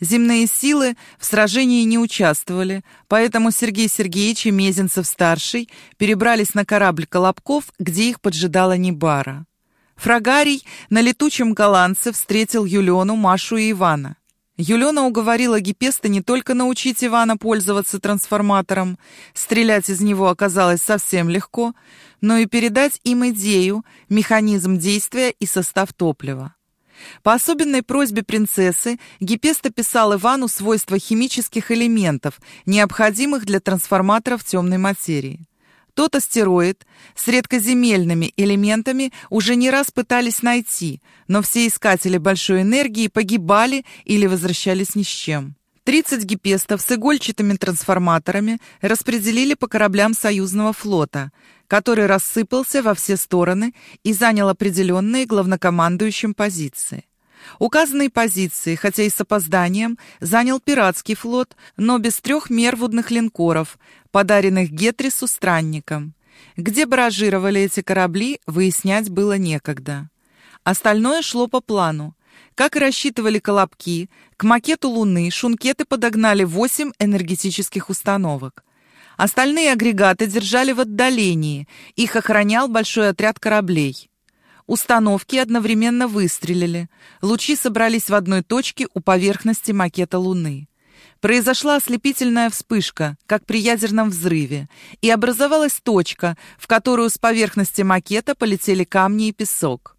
Земные силы в сражении не участвовали, поэтому Сергей Сергеевич и Мезенцев-старший перебрались на корабль Колобков, где их поджидала Небара. Фрагарий на летучем голландце встретил Юлиону, Машу и Ивана. Юлена уговорила Гипеста не только научить Ивана пользоваться трансформатором, стрелять из него оказалось совсем легко, но и передать им идею, механизм действия и состав топлива. По особенной просьбе принцессы Гипест описал Ивану свойства химических элементов, необходимых для трансформаторов темной материи. Тот астероид с редкоземельными элементами уже не раз пытались найти, но все искатели большой энергии погибали или возвращались ни с чем. 30 гипестов с игольчатыми трансформаторами распределили по кораблям союзного флота, который рассыпался во все стороны и занял определенные главнокомандующим позиции. Указанные позиции, хотя и с опозданием, занял пиратский флот, но без трех мервудных линкоров, подаренных Гетрису странникам. Где баражировали эти корабли, выяснять было некогда. Остальное шло по плану. Как и рассчитывали Колобки, к макету Луны шункеты подогнали 8 энергетических установок. Остальные агрегаты держали в отдалении, их охранял большой отряд кораблей. Установки одновременно выстрелили. Лучи собрались в одной точке у поверхности макета Луны. Произошла ослепительная вспышка, как при ядерном взрыве, и образовалась точка, в которую с поверхности макета полетели камни и песок.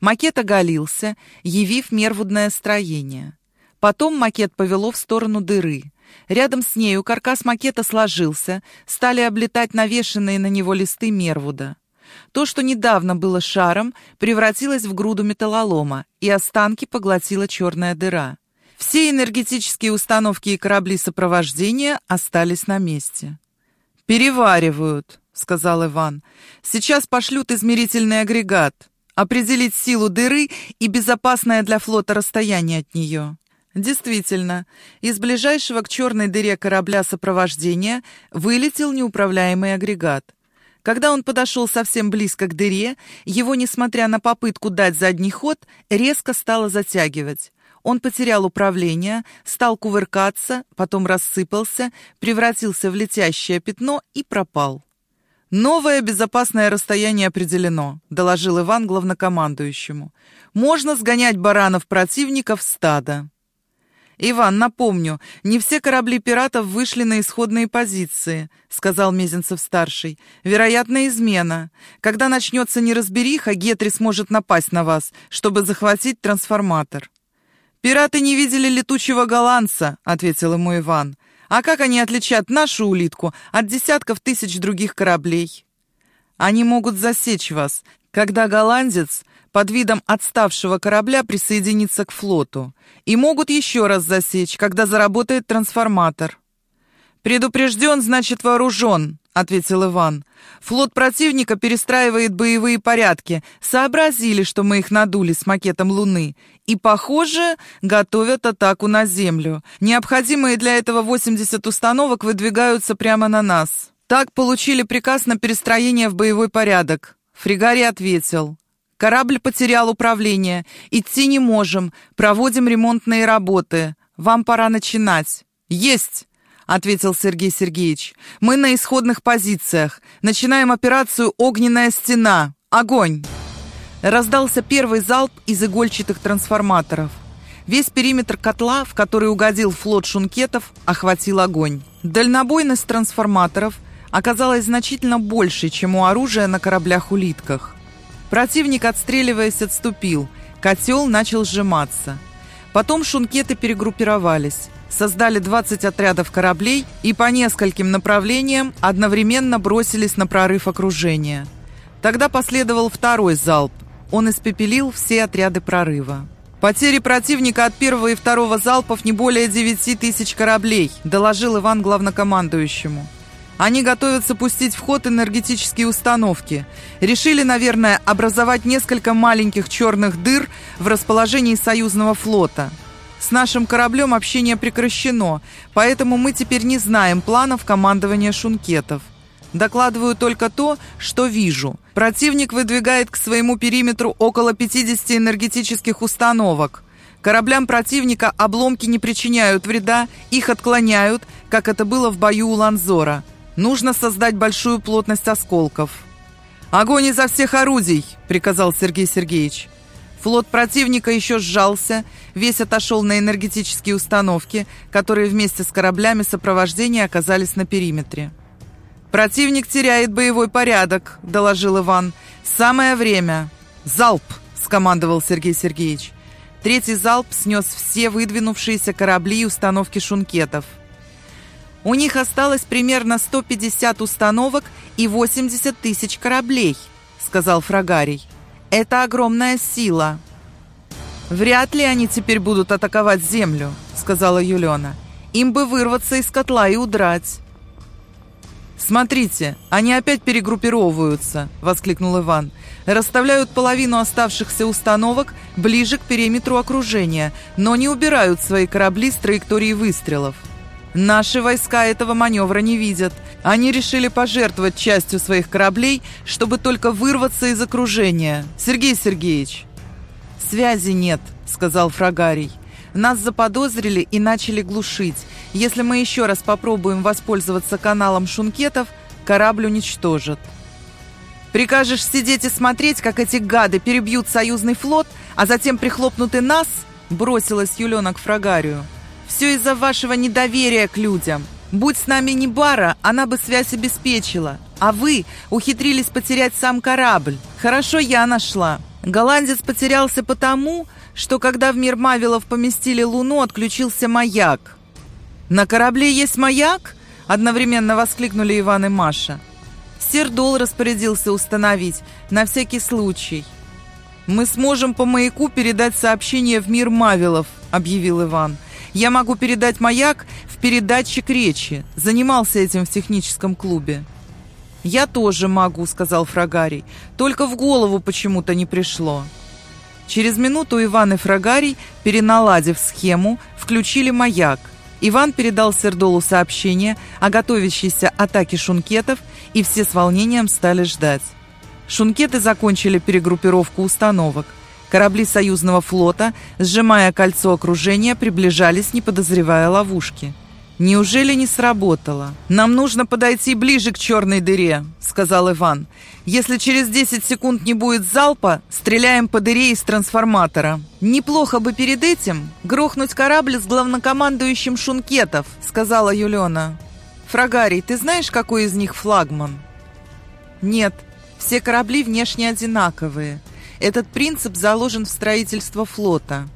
Макет оголился, явив мервудное строение. Потом макет повело в сторону дыры. Рядом с нею каркас макета сложился, стали облетать навешенные на него листы мервуда. То, что недавно было шаром, превратилось в груду металлолома, и останки поглотила черная дыра. Все энергетические установки и корабли сопровождения остались на месте. «Переваривают», — сказал Иван. «Сейчас пошлют измерительный агрегат. Определить силу дыры и безопасное для флота расстояние от нее». Действительно, из ближайшего к черной дыре корабля сопровождения вылетел неуправляемый агрегат. Когда он подошел совсем близко к дыре, его, несмотря на попытку дать задний ход, резко стало затягивать. Он потерял управление, стал кувыркаться, потом рассыпался, превратился в летящее пятно и пропал. «Новое безопасное расстояние определено», — доложил Иван главнокомандующему. «Можно сгонять баранов противника в стадо». «Иван, напомню, не все корабли пиратов вышли на исходные позиции», — сказал Мезенцев-старший. «Вероятно, измена. Когда начнется неразбериха, Гетри сможет напасть на вас, чтобы захватить трансформатор». «Пираты не видели летучего голландца», — ответил ему Иван. «А как они отличат нашу улитку от десятков тысяч других кораблей?» «Они могут засечь вас, когда голландец под видом отставшего корабля присоединиться к флоту и могут еще раз засечь, когда заработает трансформатор. «Предупрежден, значит вооружен», — ответил Иван. «Флот противника перестраивает боевые порядки. Сообразили, что мы их надули с макетом Луны. И, похоже, готовят атаку на Землю. Необходимые для этого 80 установок выдвигаются прямо на нас. Так получили приказ на перестроение в боевой порядок». Фригари ответил. Корабль потерял управление. Идти не можем. Проводим ремонтные работы. Вам пора начинать. Есть!» — ответил Сергей Сергеевич. «Мы на исходных позициях. Начинаем операцию «Огненная стена». Огонь!» Раздался первый залп из игольчатых трансформаторов. Весь периметр котла, в который угодил флот шункетов, охватил огонь. Дальнобойность трансформаторов оказалась значительно больше, чем у оружия на кораблях-улитках. Противник, отстреливаясь, отступил. Котел начал сжиматься. Потом шункеты перегруппировались, создали 20 отрядов кораблей и по нескольким направлениям одновременно бросились на прорыв окружения. Тогда последовал второй залп. Он испепелил все отряды прорыва. «Потери противника от первого и второго залпов не более 9 тысяч кораблей», доложил Иван главнокомандующему. Они готовятся пустить в ход энергетические установки. Решили, наверное, образовать несколько маленьких черных дыр в расположении союзного флота. С нашим кораблем общение прекращено, поэтому мы теперь не знаем планов командования шункетов. Докладываю только то, что вижу. Противник выдвигает к своему периметру около 50 энергетических установок. Кораблям противника обломки не причиняют вреда, их отклоняют, как это было в бою у Ланзора. Нужно создать большую плотность осколков. «Огонь изо всех орудий!» — приказал Сергей Сергеевич. Флот противника еще сжался, весь отошел на энергетические установки, которые вместе с кораблями сопровождения оказались на периметре. «Противник теряет боевой порядок», — доложил Иван. «Самое время. Залп!» — скомандовал Сергей Сергеевич. Третий залп снес все выдвинувшиеся корабли и установки шункетов. У них осталось примерно 150 установок и 80 тысяч кораблей, сказал Фрагарий. Это огромная сила. Вряд ли они теперь будут атаковать землю, сказала Юлена. Им бы вырваться из котла и удрать. «Смотрите, они опять перегруппировываются!» — воскликнул Иван. «Расставляют половину оставшихся установок ближе к периметру окружения, но не убирают свои корабли с траектории выстрелов. Наши войска этого маневра не видят. Они решили пожертвовать частью своих кораблей, чтобы только вырваться из окружения. Сергей Сергеевич!» «Связи нет», — сказал Фрагарий. «Нас заподозрили и начали глушить. Если мы еще раз попробуем воспользоваться каналом шункетов, корабль уничтожат. Прикажешь сидеть и смотреть, как эти гады перебьют союзный флот, а затем прихлопнут и нас?» Бросилась Юлена к Фрагарию. «Все из-за вашего недоверия к людям. Будь с нами не Бара, она бы связь обеспечила. А вы ухитрились потерять сам корабль. Хорошо я нашла. Голландец потерялся потому, что когда в мир Мавилов поместили Луну, отключился маяк. «На корабле есть маяк?» – одновременно воскликнули Иван и Маша. Сердол распорядился установить, на всякий случай. «Мы сможем по маяку передать сообщение в мир Мавилов», – объявил Иван. «Я могу передать маяк в передатчик речи. Занимался этим в техническом клубе». «Я тоже могу», — сказал Фрагарий. «Только в голову почему-то не пришло». Через минуту Иван и Фрагарий, переналадив схему, включили маяк. Иван передал Сердолу сообщение о готовящейся атаке шункетов, и все с волнением стали ждать. Шункеты закончили перегруппировку установок. Корабли союзного флота, сжимая кольцо окружения, приближались, не подозревая ловушки. «Неужели не сработало? Нам нужно подойти ближе к черной дыре», — сказал Иван. «Если через 10 секунд не будет залпа, стреляем по дыре из трансформатора». «Неплохо бы перед этим грохнуть корабль с главнокомандующим Шункетов», — сказала Юлена. «Фрагарий, ты знаешь, какой из них флагман?» «Нет, все корабли внешне одинаковые. Этот принцип заложен в строительство флота».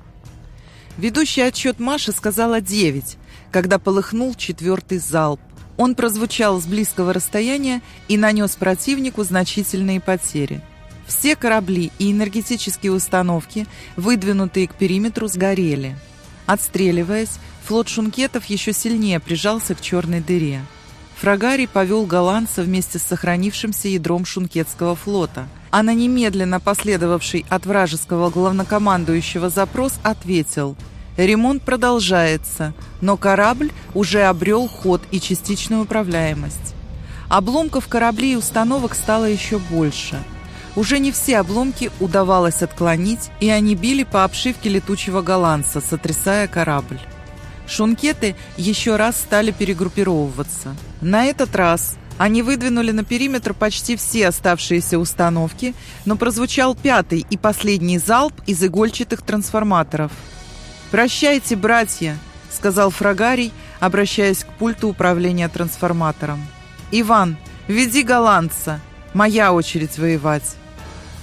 Ведущий отчет Маши сказала девять когда полыхнул четвертый залп. Он прозвучал с близкого расстояния и нанес противнику значительные потери. Все корабли и энергетические установки, выдвинутые к периметру, сгорели. Отстреливаясь, флот шункетов еще сильнее прижался к черной дыре. Фрагари повел голландца вместе с сохранившимся ядром шункетского флота, а на немедленно последовавший от вражеского главнокомандующего запрос ответил – Ремонт продолжается, но корабль уже обрел ход и частичную управляемость. Обломков кораблей и установок стало еще больше. Уже не все обломки удавалось отклонить, и они били по обшивке летучего голландца, сотрясая корабль. Шункеты еще раз стали перегруппировываться. На этот раз они выдвинули на периметр почти все оставшиеся установки, но прозвучал пятый и последний залп из игольчатых трансформаторов – «Прощайте, братья», — сказал Фрагарий, обращаясь к пульту управления трансформатором. «Иван, веди голландца. Моя очередь воевать».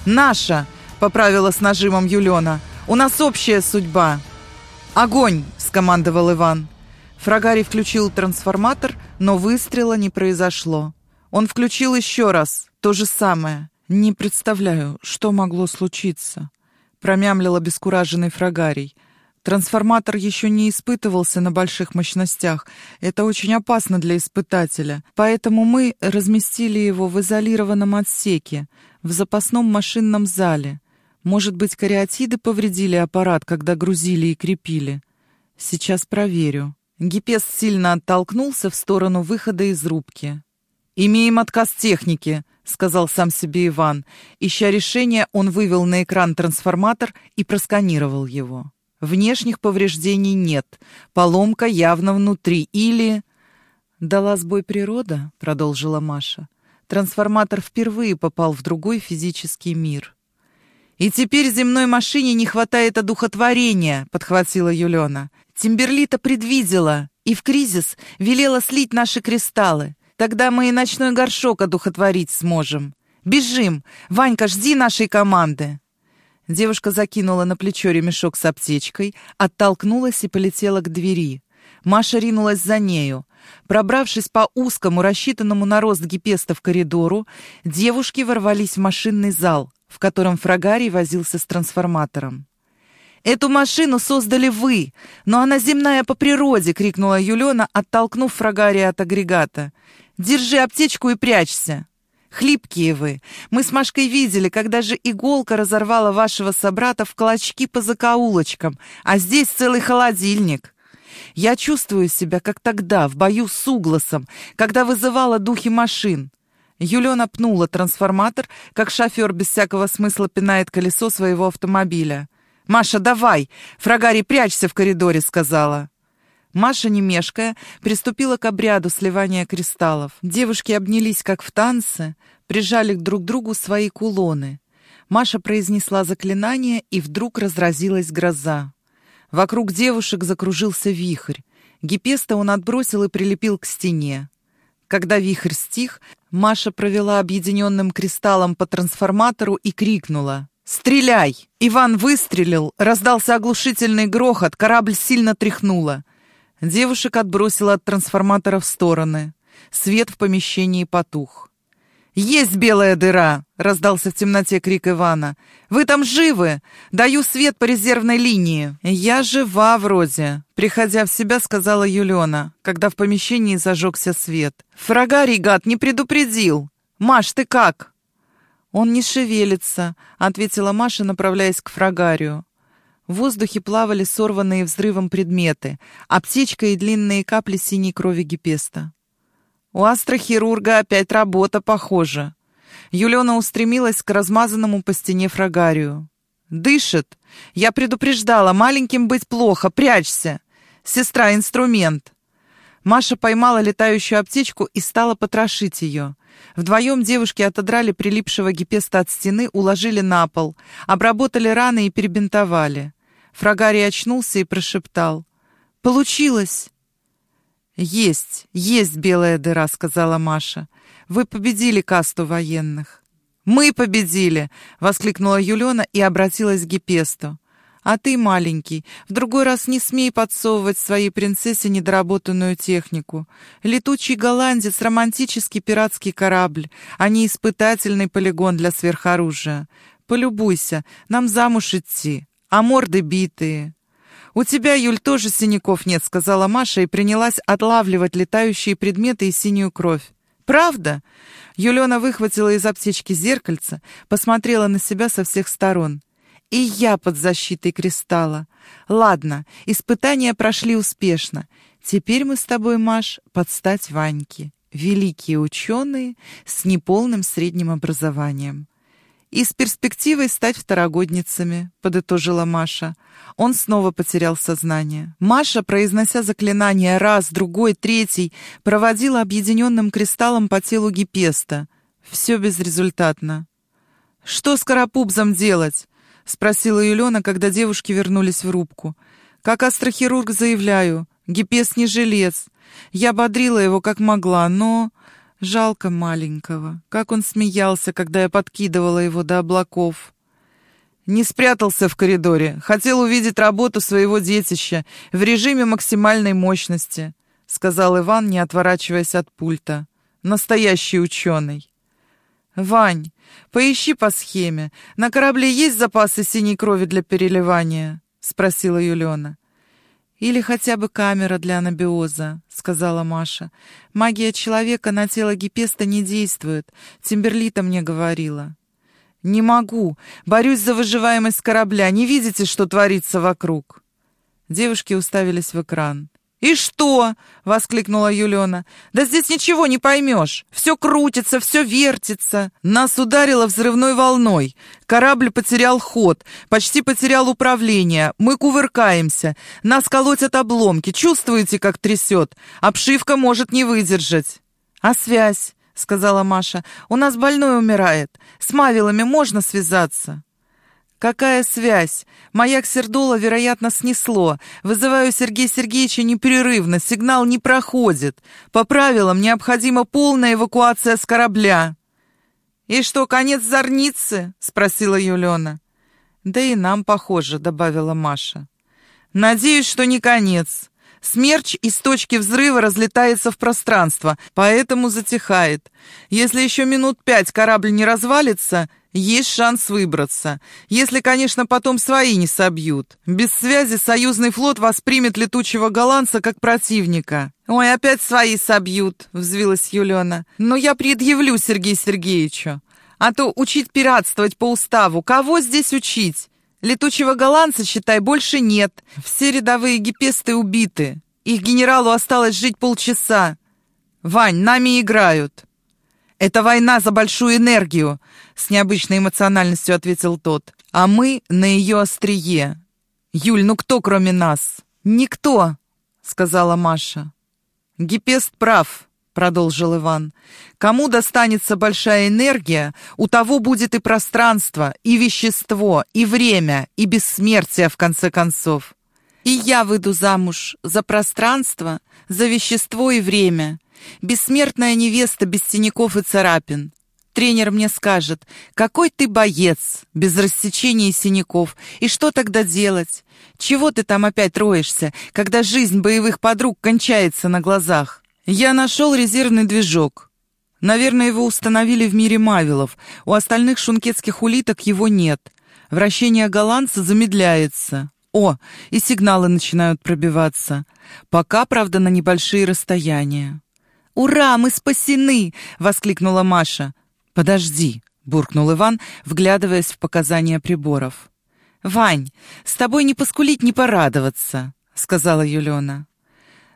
«Наша!» — поправила с нажимом Юлена. «У нас общая судьба». «Огонь!» — скомандовал Иван. Фрагарий включил трансформатор, но выстрела не произошло. Он включил еще раз, то же самое. «Не представляю, что могло случиться», — промямлил обескураженный Фрагарий. Трансформатор еще не испытывался на больших мощностях. Это очень опасно для испытателя. Поэтому мы разместили его в изолированном отсеке, в запасном машинном зале. Может быть, кариатиды повредили аппарат, когда грузили и крепили. Сейчас проверю. Гипес сильно оттолкнулся в сторону выхода из рубки. «Имеем отказ техники», — сказал сам себе Иван. Ища решение, он вывел на экран трансформатор и просканировал его. Внешних повреждений нет. Поломка явно внутри. Или... «Дала сбой природа», — продолжила Маша. «Трансформатор впервые попал в другой физический мир». «И теперь земной машине не хватает одухотворения», — подхватила Юлена. «Тимберлита предвидела и в кризис велела слить наши кристаллы. Тогда мы и ночной горшок одухотворить сможем. Бежим! Ванька, жди нашей команды!» Девушка закинула на плечо ремешок с аптечкой, оттолкнулась и полетела к двери. Маша ринулась за нею. Пробравшись по узкому, рассчитанному на рост гипеста в коридору, девушки ворвались в машинный зал, в котором Фрагарий возился с трансформатором. «Эту машину создали вы, но она земная по природе!» — крикнула Юлена, оттолкнув Фрагария от агрегата. «Держи аптечку и прячься!» «Хлипкие вы! Мы с Машкой видели, когда же иголка разорвала вашего собрата в клочки по закоулочкам, а здесь целый холодильник!» Я чувствую себя, как тогда, в бою с Угласом, когда вызывала духи машин. Юлена пнула трансформатор, как шофер без всякого смысла пинает колесо своего автомобиля. «Маша, давай! Фрагари, прячься в коридоре!» — сказала. Маша, не мешкая, приступила к обряду сливания кристаллов. Девушки обнялись, как в танце, прижали друг к другу свои кулоны. Маша произнесла заклинание, и вдруг разразилась гроза. Вокруг девушек закружился вихрь. Гипеста он отбросил и прилепил к стене. Когда вихрь стих, Маша провела объединенным кристаллом по трансформатору и крикнула «Стреляй!». Иван выстрелил, раздался оглушительный грохот, корабль сильно тряхнуло. Девушек отбросила от трансформатора в стороны. Свет в помещении потух. «Есть белая дыра!» — раздался в темноте крик Ивана. «Вы там живы? Даю свет по резервной линии!» «Я жива вроде», — приходя в себя, сказала Юлена, когда в помещении зажегся свет. «Фрагарий, гад, не предупредил! Маш, ты как?» «Он не шевелится», — ответила Маша, направляясь к фрагарию. В воздухе плавали сорванные взрывом предметы, аптечка и длинные капли синей крови гипеста. У астрохирурга опять работа, похоже. Юлена устремилась к размазанному по стене фрагарию. «Дышит! Я предупреждала, маленьким быть плохо, прячься! Сестра, инструмент!» Маша поймала летающую аптечку и стала потрошить ее. Вдвоем девушки отодрали прилипшего гипеста от стены, уложили на пол, обработали раны и перебинтовали. Фрагарий очнулся и прошептал. «Получилось!» «Есть, есть белая дыра», — сказала Маша. «Вы победили касту военных». «Мы победили!» — воскликнула Юлена и обратилась к Гепесту. «А ты, маленький, в другой раз не смей подсовывать своей принцессе недоработанную технику. Летучий голландец — романтический пиратский корабль, а не испытательный полигон для сверхоружия. Полюбуйся, нам замуж идти, а морды битые». «У тебя, Юль, тоже синяков нет», — сказала Маша и принялась отлавливать летающие предметы и синюю кровь. «Правда?» Юлена выхватила из аптечки зеркальце, посмотрела на себя со всех сторон. «И я под защитой кристалла. Ладно, испытания прошли успешно. Теперь мы с тобой, Маш, подстать Ваньке. Великие ученые с неполным средним образованием и с перспективой стать второгодницами», — подытожила Маша. Он снова потерял сознание. Маша, произнося заклинание раз, другой, третий, проводила объединенным кристаллом по телу Гипеста. Все безрезультатно. «Что с Карапубзом делать?» — спросила Юлена, когда девушки вернулись в рубку. «Как астрохирург заявляю, Гипест не жилец. Я бодрила его как могла, но...» Жалко маленького. Как он смеялся, когда я подкидывала его до облаков. Не спрятался в коридоре. Хотел увидеть работу своего детища в режиме максимальной мощности, сказал Иван, не отворачиваясь от пульта. Настоящий ученый. «Вань, поищи по схеме. На корабле есть запасы синей крови для переливания?» — спросила Юлена. «Или хотя бы камера для анабиоза», — сказала Маша. «Магия человека на тело Гипеста не действует. Тимберлита мне говорила». «Не могу. Борюсь за выживаемость корабля. Не видите, что творится вокруг?» Девушки уставились в экран. «И что?» — воскликнула Юлена. «Да здесь ничего не поймешь. Все крутится, все вертится. Нас ударило взрывной волной. Корабль потерял ход, почти потерял управление. Мы кувыркаемся. Нас колотят обломки. Чувствуете, как трясет? Обшивка может не выдержать». «А связь?» — сказала Маша. «У нас больной умирает. С мавилами можно связаться?» «Какая связь? Маяк Сердола, вероятно, снесло. Вызываю Сергея Сергеевича непрерывно, сигнал не проходит. По правилам необходима полная эвакуация с корабля». «И что, конец зорницы?» — спросила Юлена. «Да и нам похоже», — добавила Маша. «Надеюсь, что не конец. Смерч из точки взрыва разлетается в пространство, поэтому затихает. Если еще минут пять корабль не развалится, есть шанс выбраться. Если, конечно, потом свои не собьют. Без связи союзный флот воспримет летучего голландца как противника. «Ой, опять свои собьют», — взвилась Юлена. «Но я предъявлю Сергею Сергеевичу. А то учить пиратствовать по уставу. Кого здесь учить? Летучего голландца, считай, больше нет. Все рядовые гипесты убиты. Их генералу осталось жить полчаса. Вань, нами играют». «Это война за большую энергию», — с необычной эмоциональностью ответил тот. «А мы на ее острие. Юль, ну кто кроме нас?» «Никто», — сказала Маша. «Гипест прав», — продолжил Иван. «Кому достанется большая энергия, у того будет и пространство, и вещество, и время, и бессмертие, в конце концов. И я выйду замуж за пространство, за вещество и время. Бессмертная невеста без синяков и царапин. Тренер мне скажет, какой ты боец, без рассечения синяков, и что тогда делать? Чего ты там опять роешься, когда жизнь боевых подруг кончается на глазах? Я нашел резервный движок. Наверное, его установили в мире Мавилов. У остальных шункетских улиток его нет. Вращение голландца замедляется. О, и сигналы начинают пробиваться. Пока, правда, на небольшие расстояния. «Ура, мы спасены!» — воскликнула Маша. «Подожди», — буркнул Иван, вглядываясь в показания приборов. «Вань, с тобой не поскулить, не порадоваться», — сказала Юлена.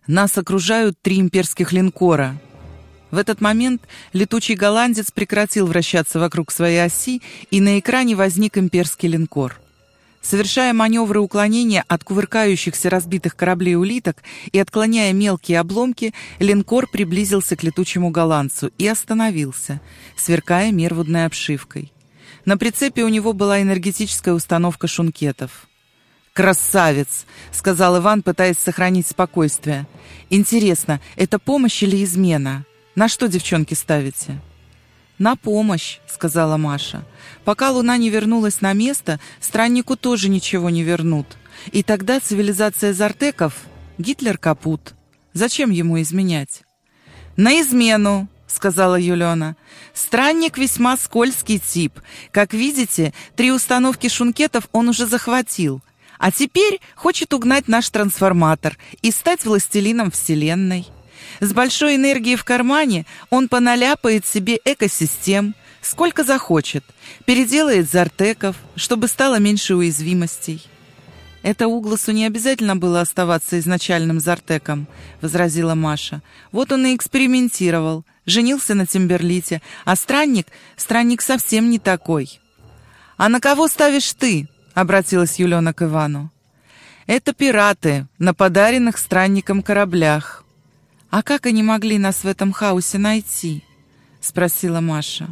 «Нас окружают три имперских линкора». В этот момент летучий голландец прекратил вращаться вокруг своей оси, и на экране возник имперский линкор. Совершая маневры уклонения от кувыркающихся разбитых кораблей улиток и отклоняя мелкие обломки, линкор приблизился к летучему голландцу и остановился, сверкая мервудной обшивкой. На прицепе у него была энергетическая установка шункетов. «Красавец!» — сказал Иван, пытаясь сохранить спокойствие. «Интересно, это помощь или измена? На что девчонки ставите?» «На помощь», — сказала Маша. «Пока Луна не вернулась на место, страннику тоже ничего не вернут. И тогда цивилизация зартеков — Гитлер капут. Зачем ему изменять?» «На измену», — сказала Юлена. «Странник весьма скользкий тип. Как видите, три установки шункетов он уже захватил. А теперь хочет угнать наш трансформатор и стать властелином Вселенной». С большой энергией в кармане он поналяпает себе экосистем, сколько захочет, переделает зартеков, чтобы стало меньше уязвимостей. «Это Угласу не обязательно было оставаться изначальным зартеком», — возразила Маша. «Вот он и экспериментировал, женился на Тимберлите, а странник, странник совсем не такой». «А на кого ставишь ты?» — обратилась Юлена к Ивану. «Это пираты на подаренных странникам кораблях», «А как они могли нас в этом хаосе найти?» — спросила Маша.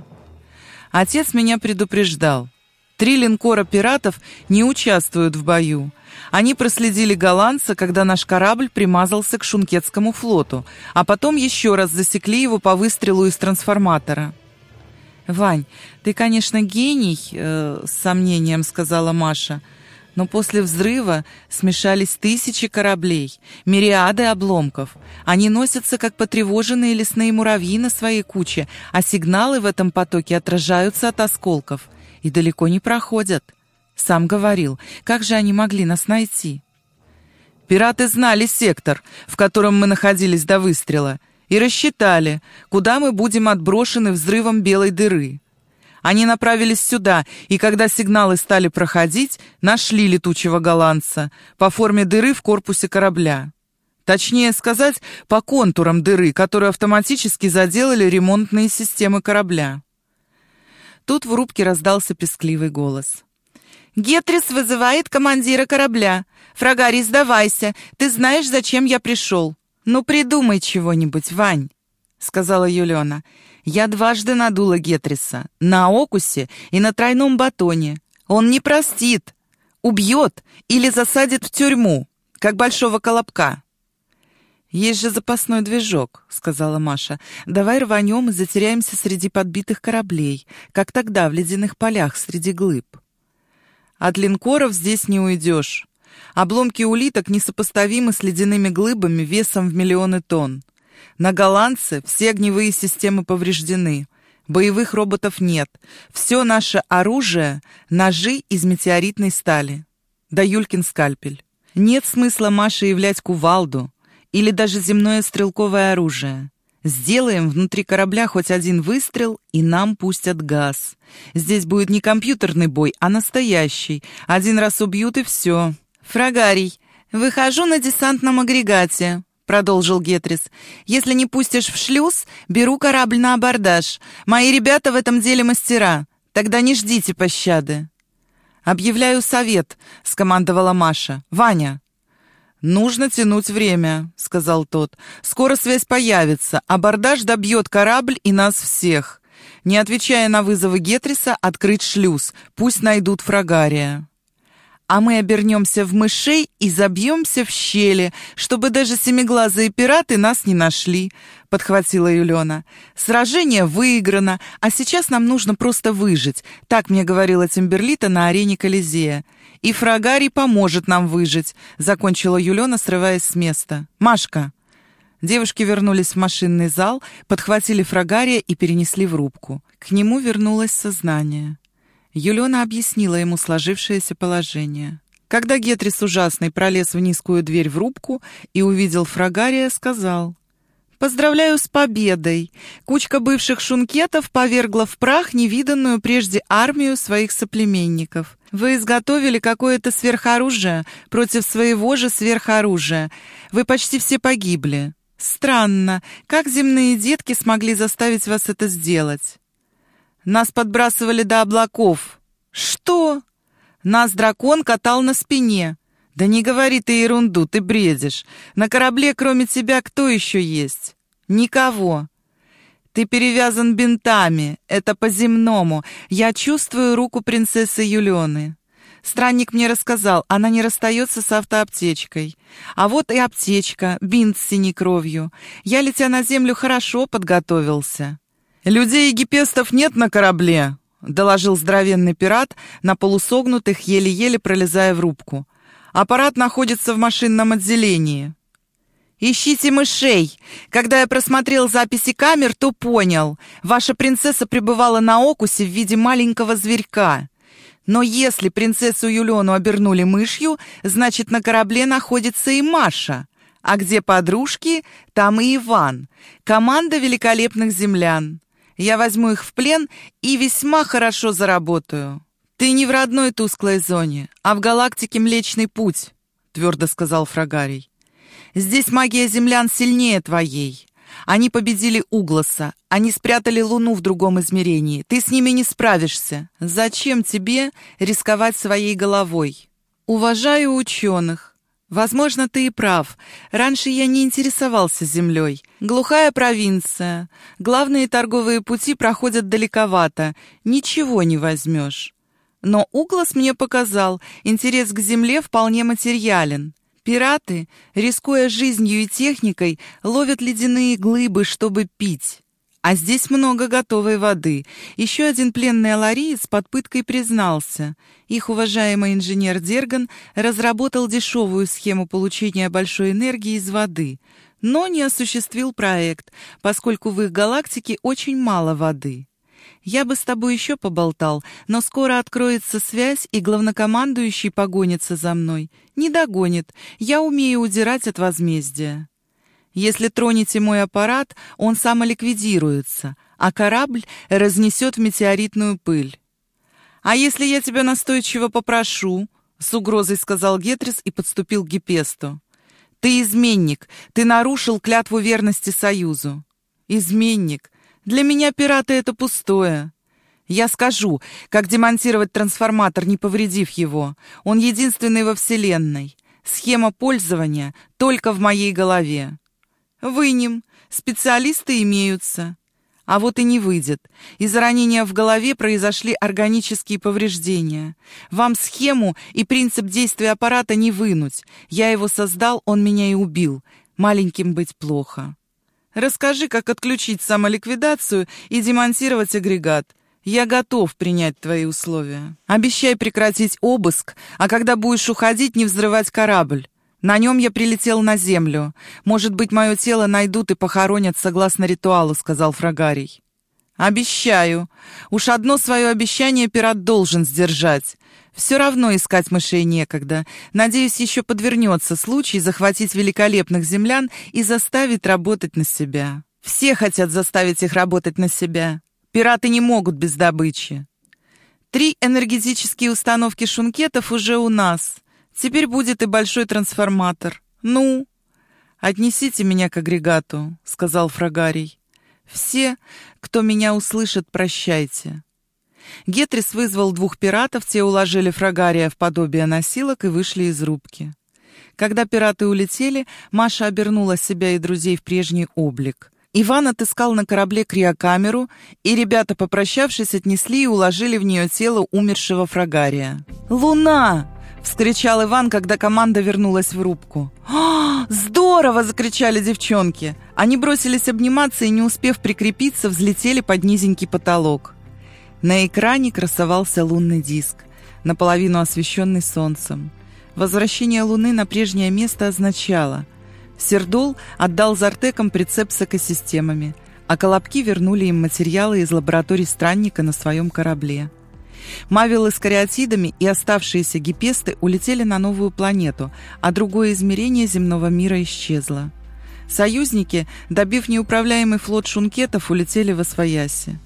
«Отец меня предупреждал. Три линкора пиратов не участвуют в бою. Они проследили голландца, когда наш корабль примазался к Шункетскому флоту, а потом еще раз засекли его по выстрелу из трансформатора». «Вань, ты, конечно, гений», э, — с сомнением сказала Маша, — но после взрыва смешались тысячи кораблей, мириады обломков. Они носятся, как потревоженные лесные муравьи на своей куче, а сигналы в этом потоке отражаются от осколков и далеко не проходят. Сам говорил, как же они могли нас найти? Пираты знали сектор, в котором мы находились до выстрела, и рассчитали, куда мы будем отброшены взрывом белой дыры. Они направились сюда, и когда сигналы стали проходить, нашли летучего голландца по форме дыры в корпусе корабля. Точнее сказать, по контурам дыры, которую автоматически заделали ремонтные системы корабля. Тут в рубке раздался пескливый голос. «Гетрис вызывает командира корабля. Фрагари, сдавайся. Ты знаешь, зачем я пришел. Ну, придумай чего-нибудь, Вань», — сказала Юлена. Я дважды надула Гетриса. На окусе и на тройном батоне. Он не простит, убьет или засадит в тюрьму, как большого колобка. «Есть же запасной движок», — сказала Маша. «Давай рванем и затеряемся среди подбитых кораблей, как тогда в ледяных полях среди глыб». «От линкоров здесь не уйдешь. Обломки улиток несопоставимы с ледяными глыбами весом в миллионы тонн. На голландце все огневые системы повреждены. Боевых роботов нет. Все наше оружие — ножи из метеоритной стали. Да Юлькин скальпель. Нет смысла Маше являть кувалду или даже земное стрелковое оружие. Сделаем внутри корабля хоть один выстрел, и нам пустят газ. Здесь будет не компьютерный бой, а настоящий. Один раз убьют, и все. «Фрагарий, выхожу на десантном агрегате», — продолжил Гетрис. «Если не пустишь в шлюз, беру корабль на абордаж. Мои ребята в этом деле мастера. Тогда не ждите пощады». «Объявляю совет», — скомандовала Маша. «Ваня». «Нужно тянуть время», — сказал тот. «Скоро связь появится. Абордаж добьет корабль и нас всех. Не отвечая на вызовы Гетриса, открыть шлюз. Пусть найдут фрагария» а мы обернемся в мышей и забьемся в щели, чтобы даже семиглазые пираты нас не нашли», — подхватила Юлена. «Сражение выиграно, а сейчас нам нужно просто выжить», — так мне говорила Тимберлита на арене Колизея. «И Фрагарий поможет нам выжить», — закончила Юлена, срываясь с места. «Машка!» Девушки вернулись в машинный зал, подхватили Фрагария и перенесли в рубку. К нему вернулось сознание. Юлена объяснила ему сложившееся положение. Когда Гетрис ужасный пролез в низкую дверь в рубку и увидел фрагария, сказал «Поздравляю с победой! Кучка бывших шункетов повергла в прах невиданную прежде армию своих соплеменников. Вы изготовили какое-то сверхоружие против своего же сверхоружия. Вы почти все погибли. Странно, как земные детки смогли заставить вас это сделать?» Нас подбрасывали до облаков. Что? Нас дракон катал на спине. Да не говори ты ерунду, ты бредишь. На корабле кроме тебя кто еще есть? Никого. Ты перевязан бинтами. Это по-земному. Я чувствую руку принцессы Юлионы. Странник мне рассказал, она не расстается с автоаптечкой. А вот и аптечка, бинт с синей кровью. Я, летя на землю, хорошо подготовился. «Людей и гипестов нет на корабле», — доложил здоровенный пират, на полусогнутых, еле-еле пролезая в рубку. «Аппарат находится в машинном отделении». «Ищите мышей! Когда я просмотрел записи камер, то понял. Ваша принцесса пребывала на окусе в виде маленького зверька. Но если принцессу Юлену обернули мышью, значит, на корабле находится и Маша. А где подружки, там и Иван. Команда великолепных землян. Я возьму их в плен и весьма хорошо заработаю. Ты не в родной тусклой зоне, а в галактике Млечный Путь, твердо сказал Фрагарий. Здесь магия землян сильнее твоей. Они победили Угласа, они спрятали Луну в другом измерении. Ты с ними не справишься. Зачем тебе рисковать своей головой? Уважаю ученых. Возможно, ты и прав. Раньше я не интересовался землей. Глухая провинция. Главные торговые пути проходят далековато. Ничего не возьмешь. Но Углас мне показал, интерес к земле вполне материален. Пираты, рискуя жизнью и техникой, ловят ледяные глыбы, чтобы пить. А здесь много готовой воды. Еще один пленный алариец под пыткой признался. Их уважаемый инженер Дерган разработал дешевую схему получения большой энергии из воды, но не осуществил проект, поскольку в их галактике очень мало воды. Я бы с тобой еще поболтал, но скоро откроется связь, и главнокомандующий погонится за мной. Не догонит. Я умею удирать от возмездия. Если тронете мой аппарат, он самоликвидируется, а корабль разнесет в метеоритную пыль. «А если я тебя настойчиво попрошу?» — с угрозой сказал Гетрис и подступил к Гепесту. «Ты изменник, ты нарушил клятву верности Союзу». «Изменник? Для меня пираты — это пустое». «Я скажу, как демонтировать трансформатор, не повредив его. Он единственный во Вселенной. Схема пользования только в моей голове». Вынем. Специалисты имеются. А вот и не выйдет. Из-за ранения в голове произошли органические повреждения. Вам схему и принцип действия аппарата не вынуть. Я его создал, он меня и убил. Маленьким быть плохо. Расскажи, как отключить самоликвидацию и демонтировать агрегат. Я готов принять твои условия. Обещай прекратить обыск, а когда будешь уходить, не взрывать корабль. На нем я прилетел на землю. Может быть, мое тело найдут и похоронят согласно ритуалу», — сказал Фрагарий. «Обещаю. Уж одно свое обещание пират должен сдержать. Все равно искать мышей некогда. Надеюсь, еще подвернется случай захватить великолепных землян и заставить работать на себя. Все хотят заставить их работать на себя. Пираты не могут без добычи. Три энергетические установки шункетов уже у нас. Теперь будет и большой трансформатор. Ну, отнесите меня к агрегату, сказал Фрагарий. Все, кто меня услышит, прощайте. Гетрис вызвал двух пиратов, те уложили Фрагария в подобие носилок и вышли из рубки. Когда пираты улетели, Маша обернула себя и друзей в прежний облик. Иван отыскал на корабле криокамеру, и ребята, попрощавшись, отнесли и уложили в нее тело умершего Фрагария. «Луна!» Вскричал Иван, когда команда вернулась в рубку. «А, здорово!» — закричали девчонки. Они бросились обниматься и, не успев прикрепиться, взлетели под низенький потолок. На экране красовался лунный диск, наполовину освещенный солнцем. Возвращение Луны на прежнее место означало Сердол отдал Зартекам прицеп с экосистемами, а Колобки вернули им материалы из лаборатории Странника на своем корабле. Мавилы с кариатидами и оставшиеся гипесты улетели на новую планету, а другое измерение земного мира исчезло. Союзники, добив неуправляемый флот шункетов, улетели в Освояси.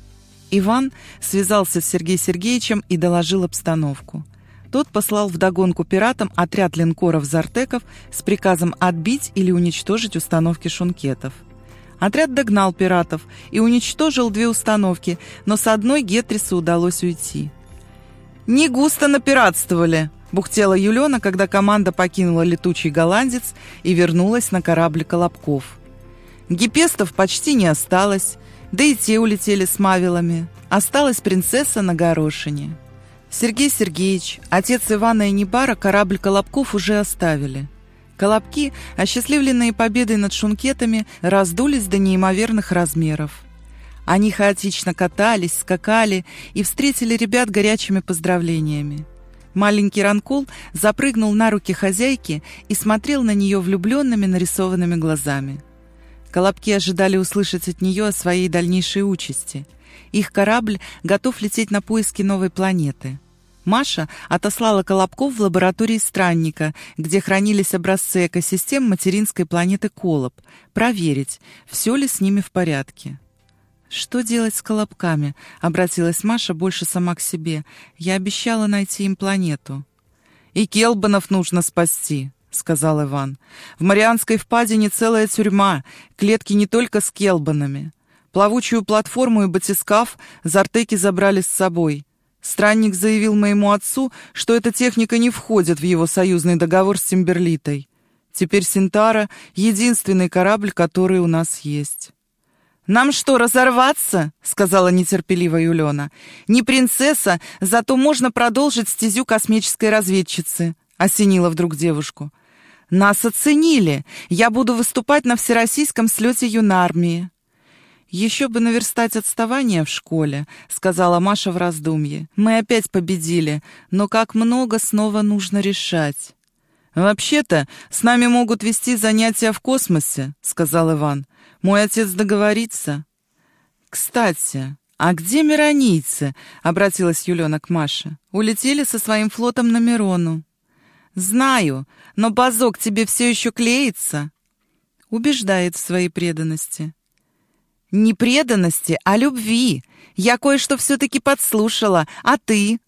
Иван связался с Сергеем Сергеевичем и доложил обстановку. Тот послал вдогонку пиратам отряд линкоров-зартеков с приказом отбить или уничтожить установки шункетов. Отряд догнал пиратов и уничтожил две установки, но с одной Гетрису удалось уйти. «Не густо напиратствовали», — бухтела Юлена, когда команда покинула летучий голландец и вернулась на корабль Колобков. Гипестов почти не осталось, да и те улетели с мавилами. Осталась принцесса на горошине. Сергей Сергеевич, отец Ивана и Небара, корабль Колобков уже оставили. Колобки, осчастливленные победой над шункетами, раздулись до неимоверных размеров. Они хаотично катались, скакали и встретили ребят горячими поздравлениями. Маленький Ранкул запрыгнул на руки хозяйки и смотрел на нее влюбленными нарисованными глазами. Колобки ожидали услышать от нее о своей дальнейшей участи. Их корабль готов лететь на поиски новой планеты. Маша отослала Колобков в лаборатории Странника, где хранились образцы экосистем материнской планеты Колоб, проверить, все ли с ними в порядке. «Что делать с колобками?» — обратилась Маша больше сама к себе. «Я обещала найти им планету». «И Келбанов нужно спасти», — сказал Иван. «В Марианской впадине целая тюрьма, клетки не только с Келбанами. Плавучую платформу и батискаф Зартеки забрали с собой. Странник заявил моему отцу, что эта техника не входит в его союзный договор с Тимберлитой. Теперь Синтара — единственный корабль, который у нас есть». «Нам что, разорваться?» — сказала нетерпеливо Юлена. «Не принцесса, зато можно продолжить стезю космической разведчицы», — осенила вдруг девушку. «Нас оценили. Я буду выступать на всероссийском слете юнармии». «Еще бы наверстать отставание в школе», — сказала Маша в раздумье. «Мы опять победили, но как много снова нужно решать». «Вообще-то, с нами могут вести занятия в космосе», — сказал Иван. Мой отец договорится. Кстати, а где миронийцы? Обратилась Юлена к Маше. Улетели со своим флотом на Мирону. Знаю, но базок тебе все еще клеится. Убеждает в своей преданности. Не преданности, а любви. Я кое-что все-таки подслушала. А ты?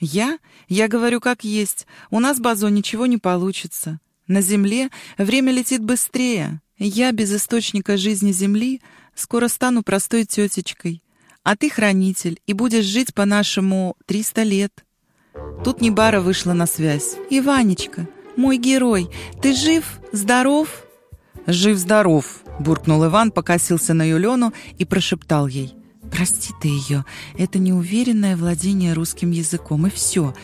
Я? Я говорю как есть. У нас, Базо, ничего не получится. На Земле время летит быстрее. Я без источника жизни Земли скоро стану простой тетечкой, а ты хранитель и будешь жить по-нашему триста лет. Тут Небара вышла на связь. «Иванечка, мой герой, ты жив, здоров?» «Жив-здоров», — буркнул Иван, покосился на Юлену и прошептал ей. Прости ты ее, это неуверенное владение русским языком, и все.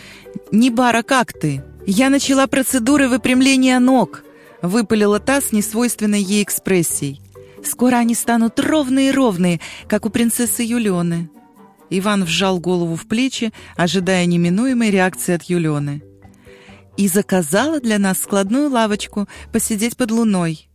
Небара, как ты? Я начала процедуры выпрямления ног, выпалила та с несвойственной ей экспрессией. Скоро они станут ровные-ровные, как у принцессы Юлионы. Иван вжал голову в плечи, ожидая неминуемой реакции от Юлионы. И заказала для нас складную лавочку посидеть под луной.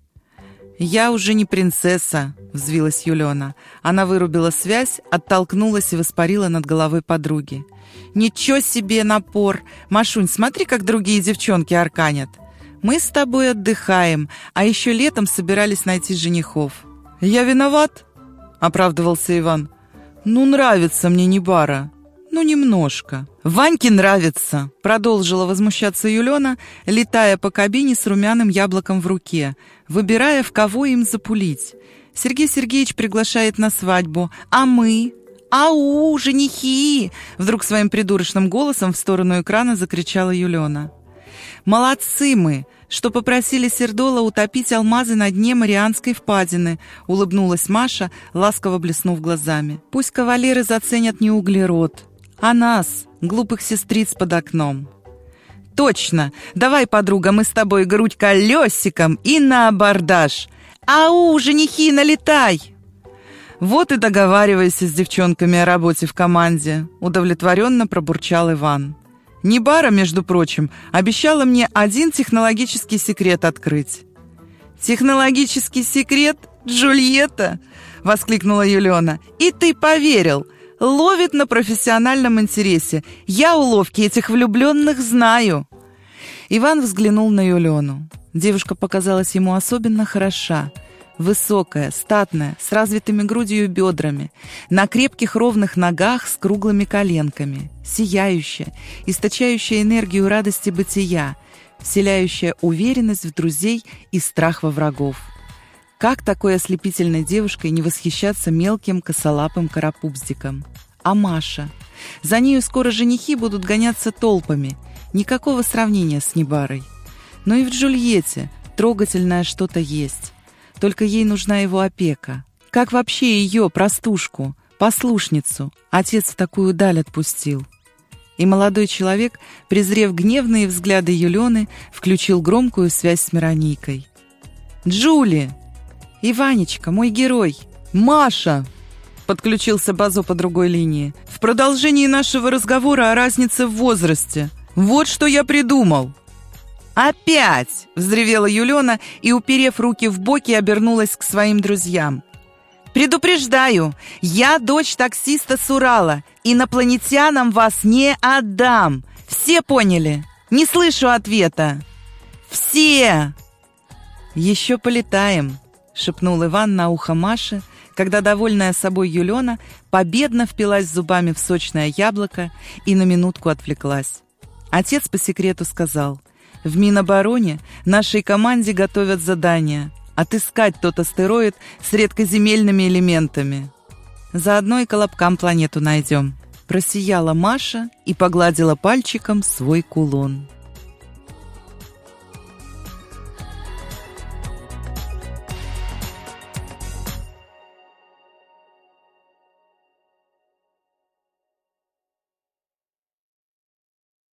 «Я уже не принцесса», — взвилась Юлена. Она вырубила связь, оттолкнулась и воспарила над головой подруги. «Ничего себе напор! Машунь, смотри, как другие девчонки арканят. Мы с тобой отдыхаем, а еще летом собирались найти женихов». «Я виноват?» — оправдывался Иван. «Ну, нравится мне Небара. Ну, немножко». «Ваньке нравится!» — продолжила возмущаться Юлена, летая по кабине с румяным яблоком в руке, выбирая, в кого им запулить. Сергей Сергеевич приглашает на свадьбу. «А мы?» «Ау, женихи!» Вдруг своим придурочным голосом в сторону экрана закричала Юлена. «Молодцы мы! что попросили Сердола утопить алмазы на дне Марианской впадины», — улыбнулась Маша, ласково блеснув глазами. «Пусть кавалеры заценят не углерод, а нас, глупых сестриц под окном». «Точно! Давай, подруга, мы с тобой грудь колесиком и на абордаж! Ау, женихи, налетай!» «Вот и договаривайся с девчонками о работе в команде», — удовлетворенно пробурчал Иван. Небара, между прочим, обещала мне один технологический секрет открыть. «Технологический секрет? Джульетта?» — воскликнула Юлиона. «И ты поверил! Ловит на профессиональном интересе. Я уловки этих влюбленных знаю!» Иван взглянул на Юлиону. Девушка показалась ему особенно хороша — Высокая, статная, с развитыми грудью и бедрами, на крепких ровных ногах с круглыми коленками, сияющая, источающая энергию радости бытия, вселяющая уверенность в друзей и страх во врагов. Как такой ослепительной девушкой не восхищаться мелким косолапым карапупздиком? А Маша? За нею скоро женихи будут гоняться толпами. Никакого сравнения с Небарой. Но и в Джульетте трогательное что-то есть. Только ей нужна его опека. Как вообще ее, простушку, послушницу, отец в такую даль отпустил? И молодой человек, презрев гневные взгляды Юлены, включил громкую связь с Мироникой. «Джули! Иванечка, мой герой! Маша!» Подключился Базо по другой линии. «В продолжении нашего разговора о разнице в возрасте. Вот что я придумал!» «Опять!» — взревела Юлена и, уперев руки в боки, обернулась к своим друзьям. «Предупреждаю, я дочь таксиста с Урала. Инопланетянам вас не отдам. Все поняли? Не слышу ответа. Все!» «Еще полетаем», — шепнул Иван на ухо Маше, когда довольная собой Юлена победно впилась зубами в сочное яблоко и на минутку отвлеклась. Отец по секрету сказал — в Минобороне нашей команде готовят задание отыскать тот астероид с редкоземельными элементами. Заодно и колобкам планету найдем. Просияла Маша и погладила пальчиком свой кулон.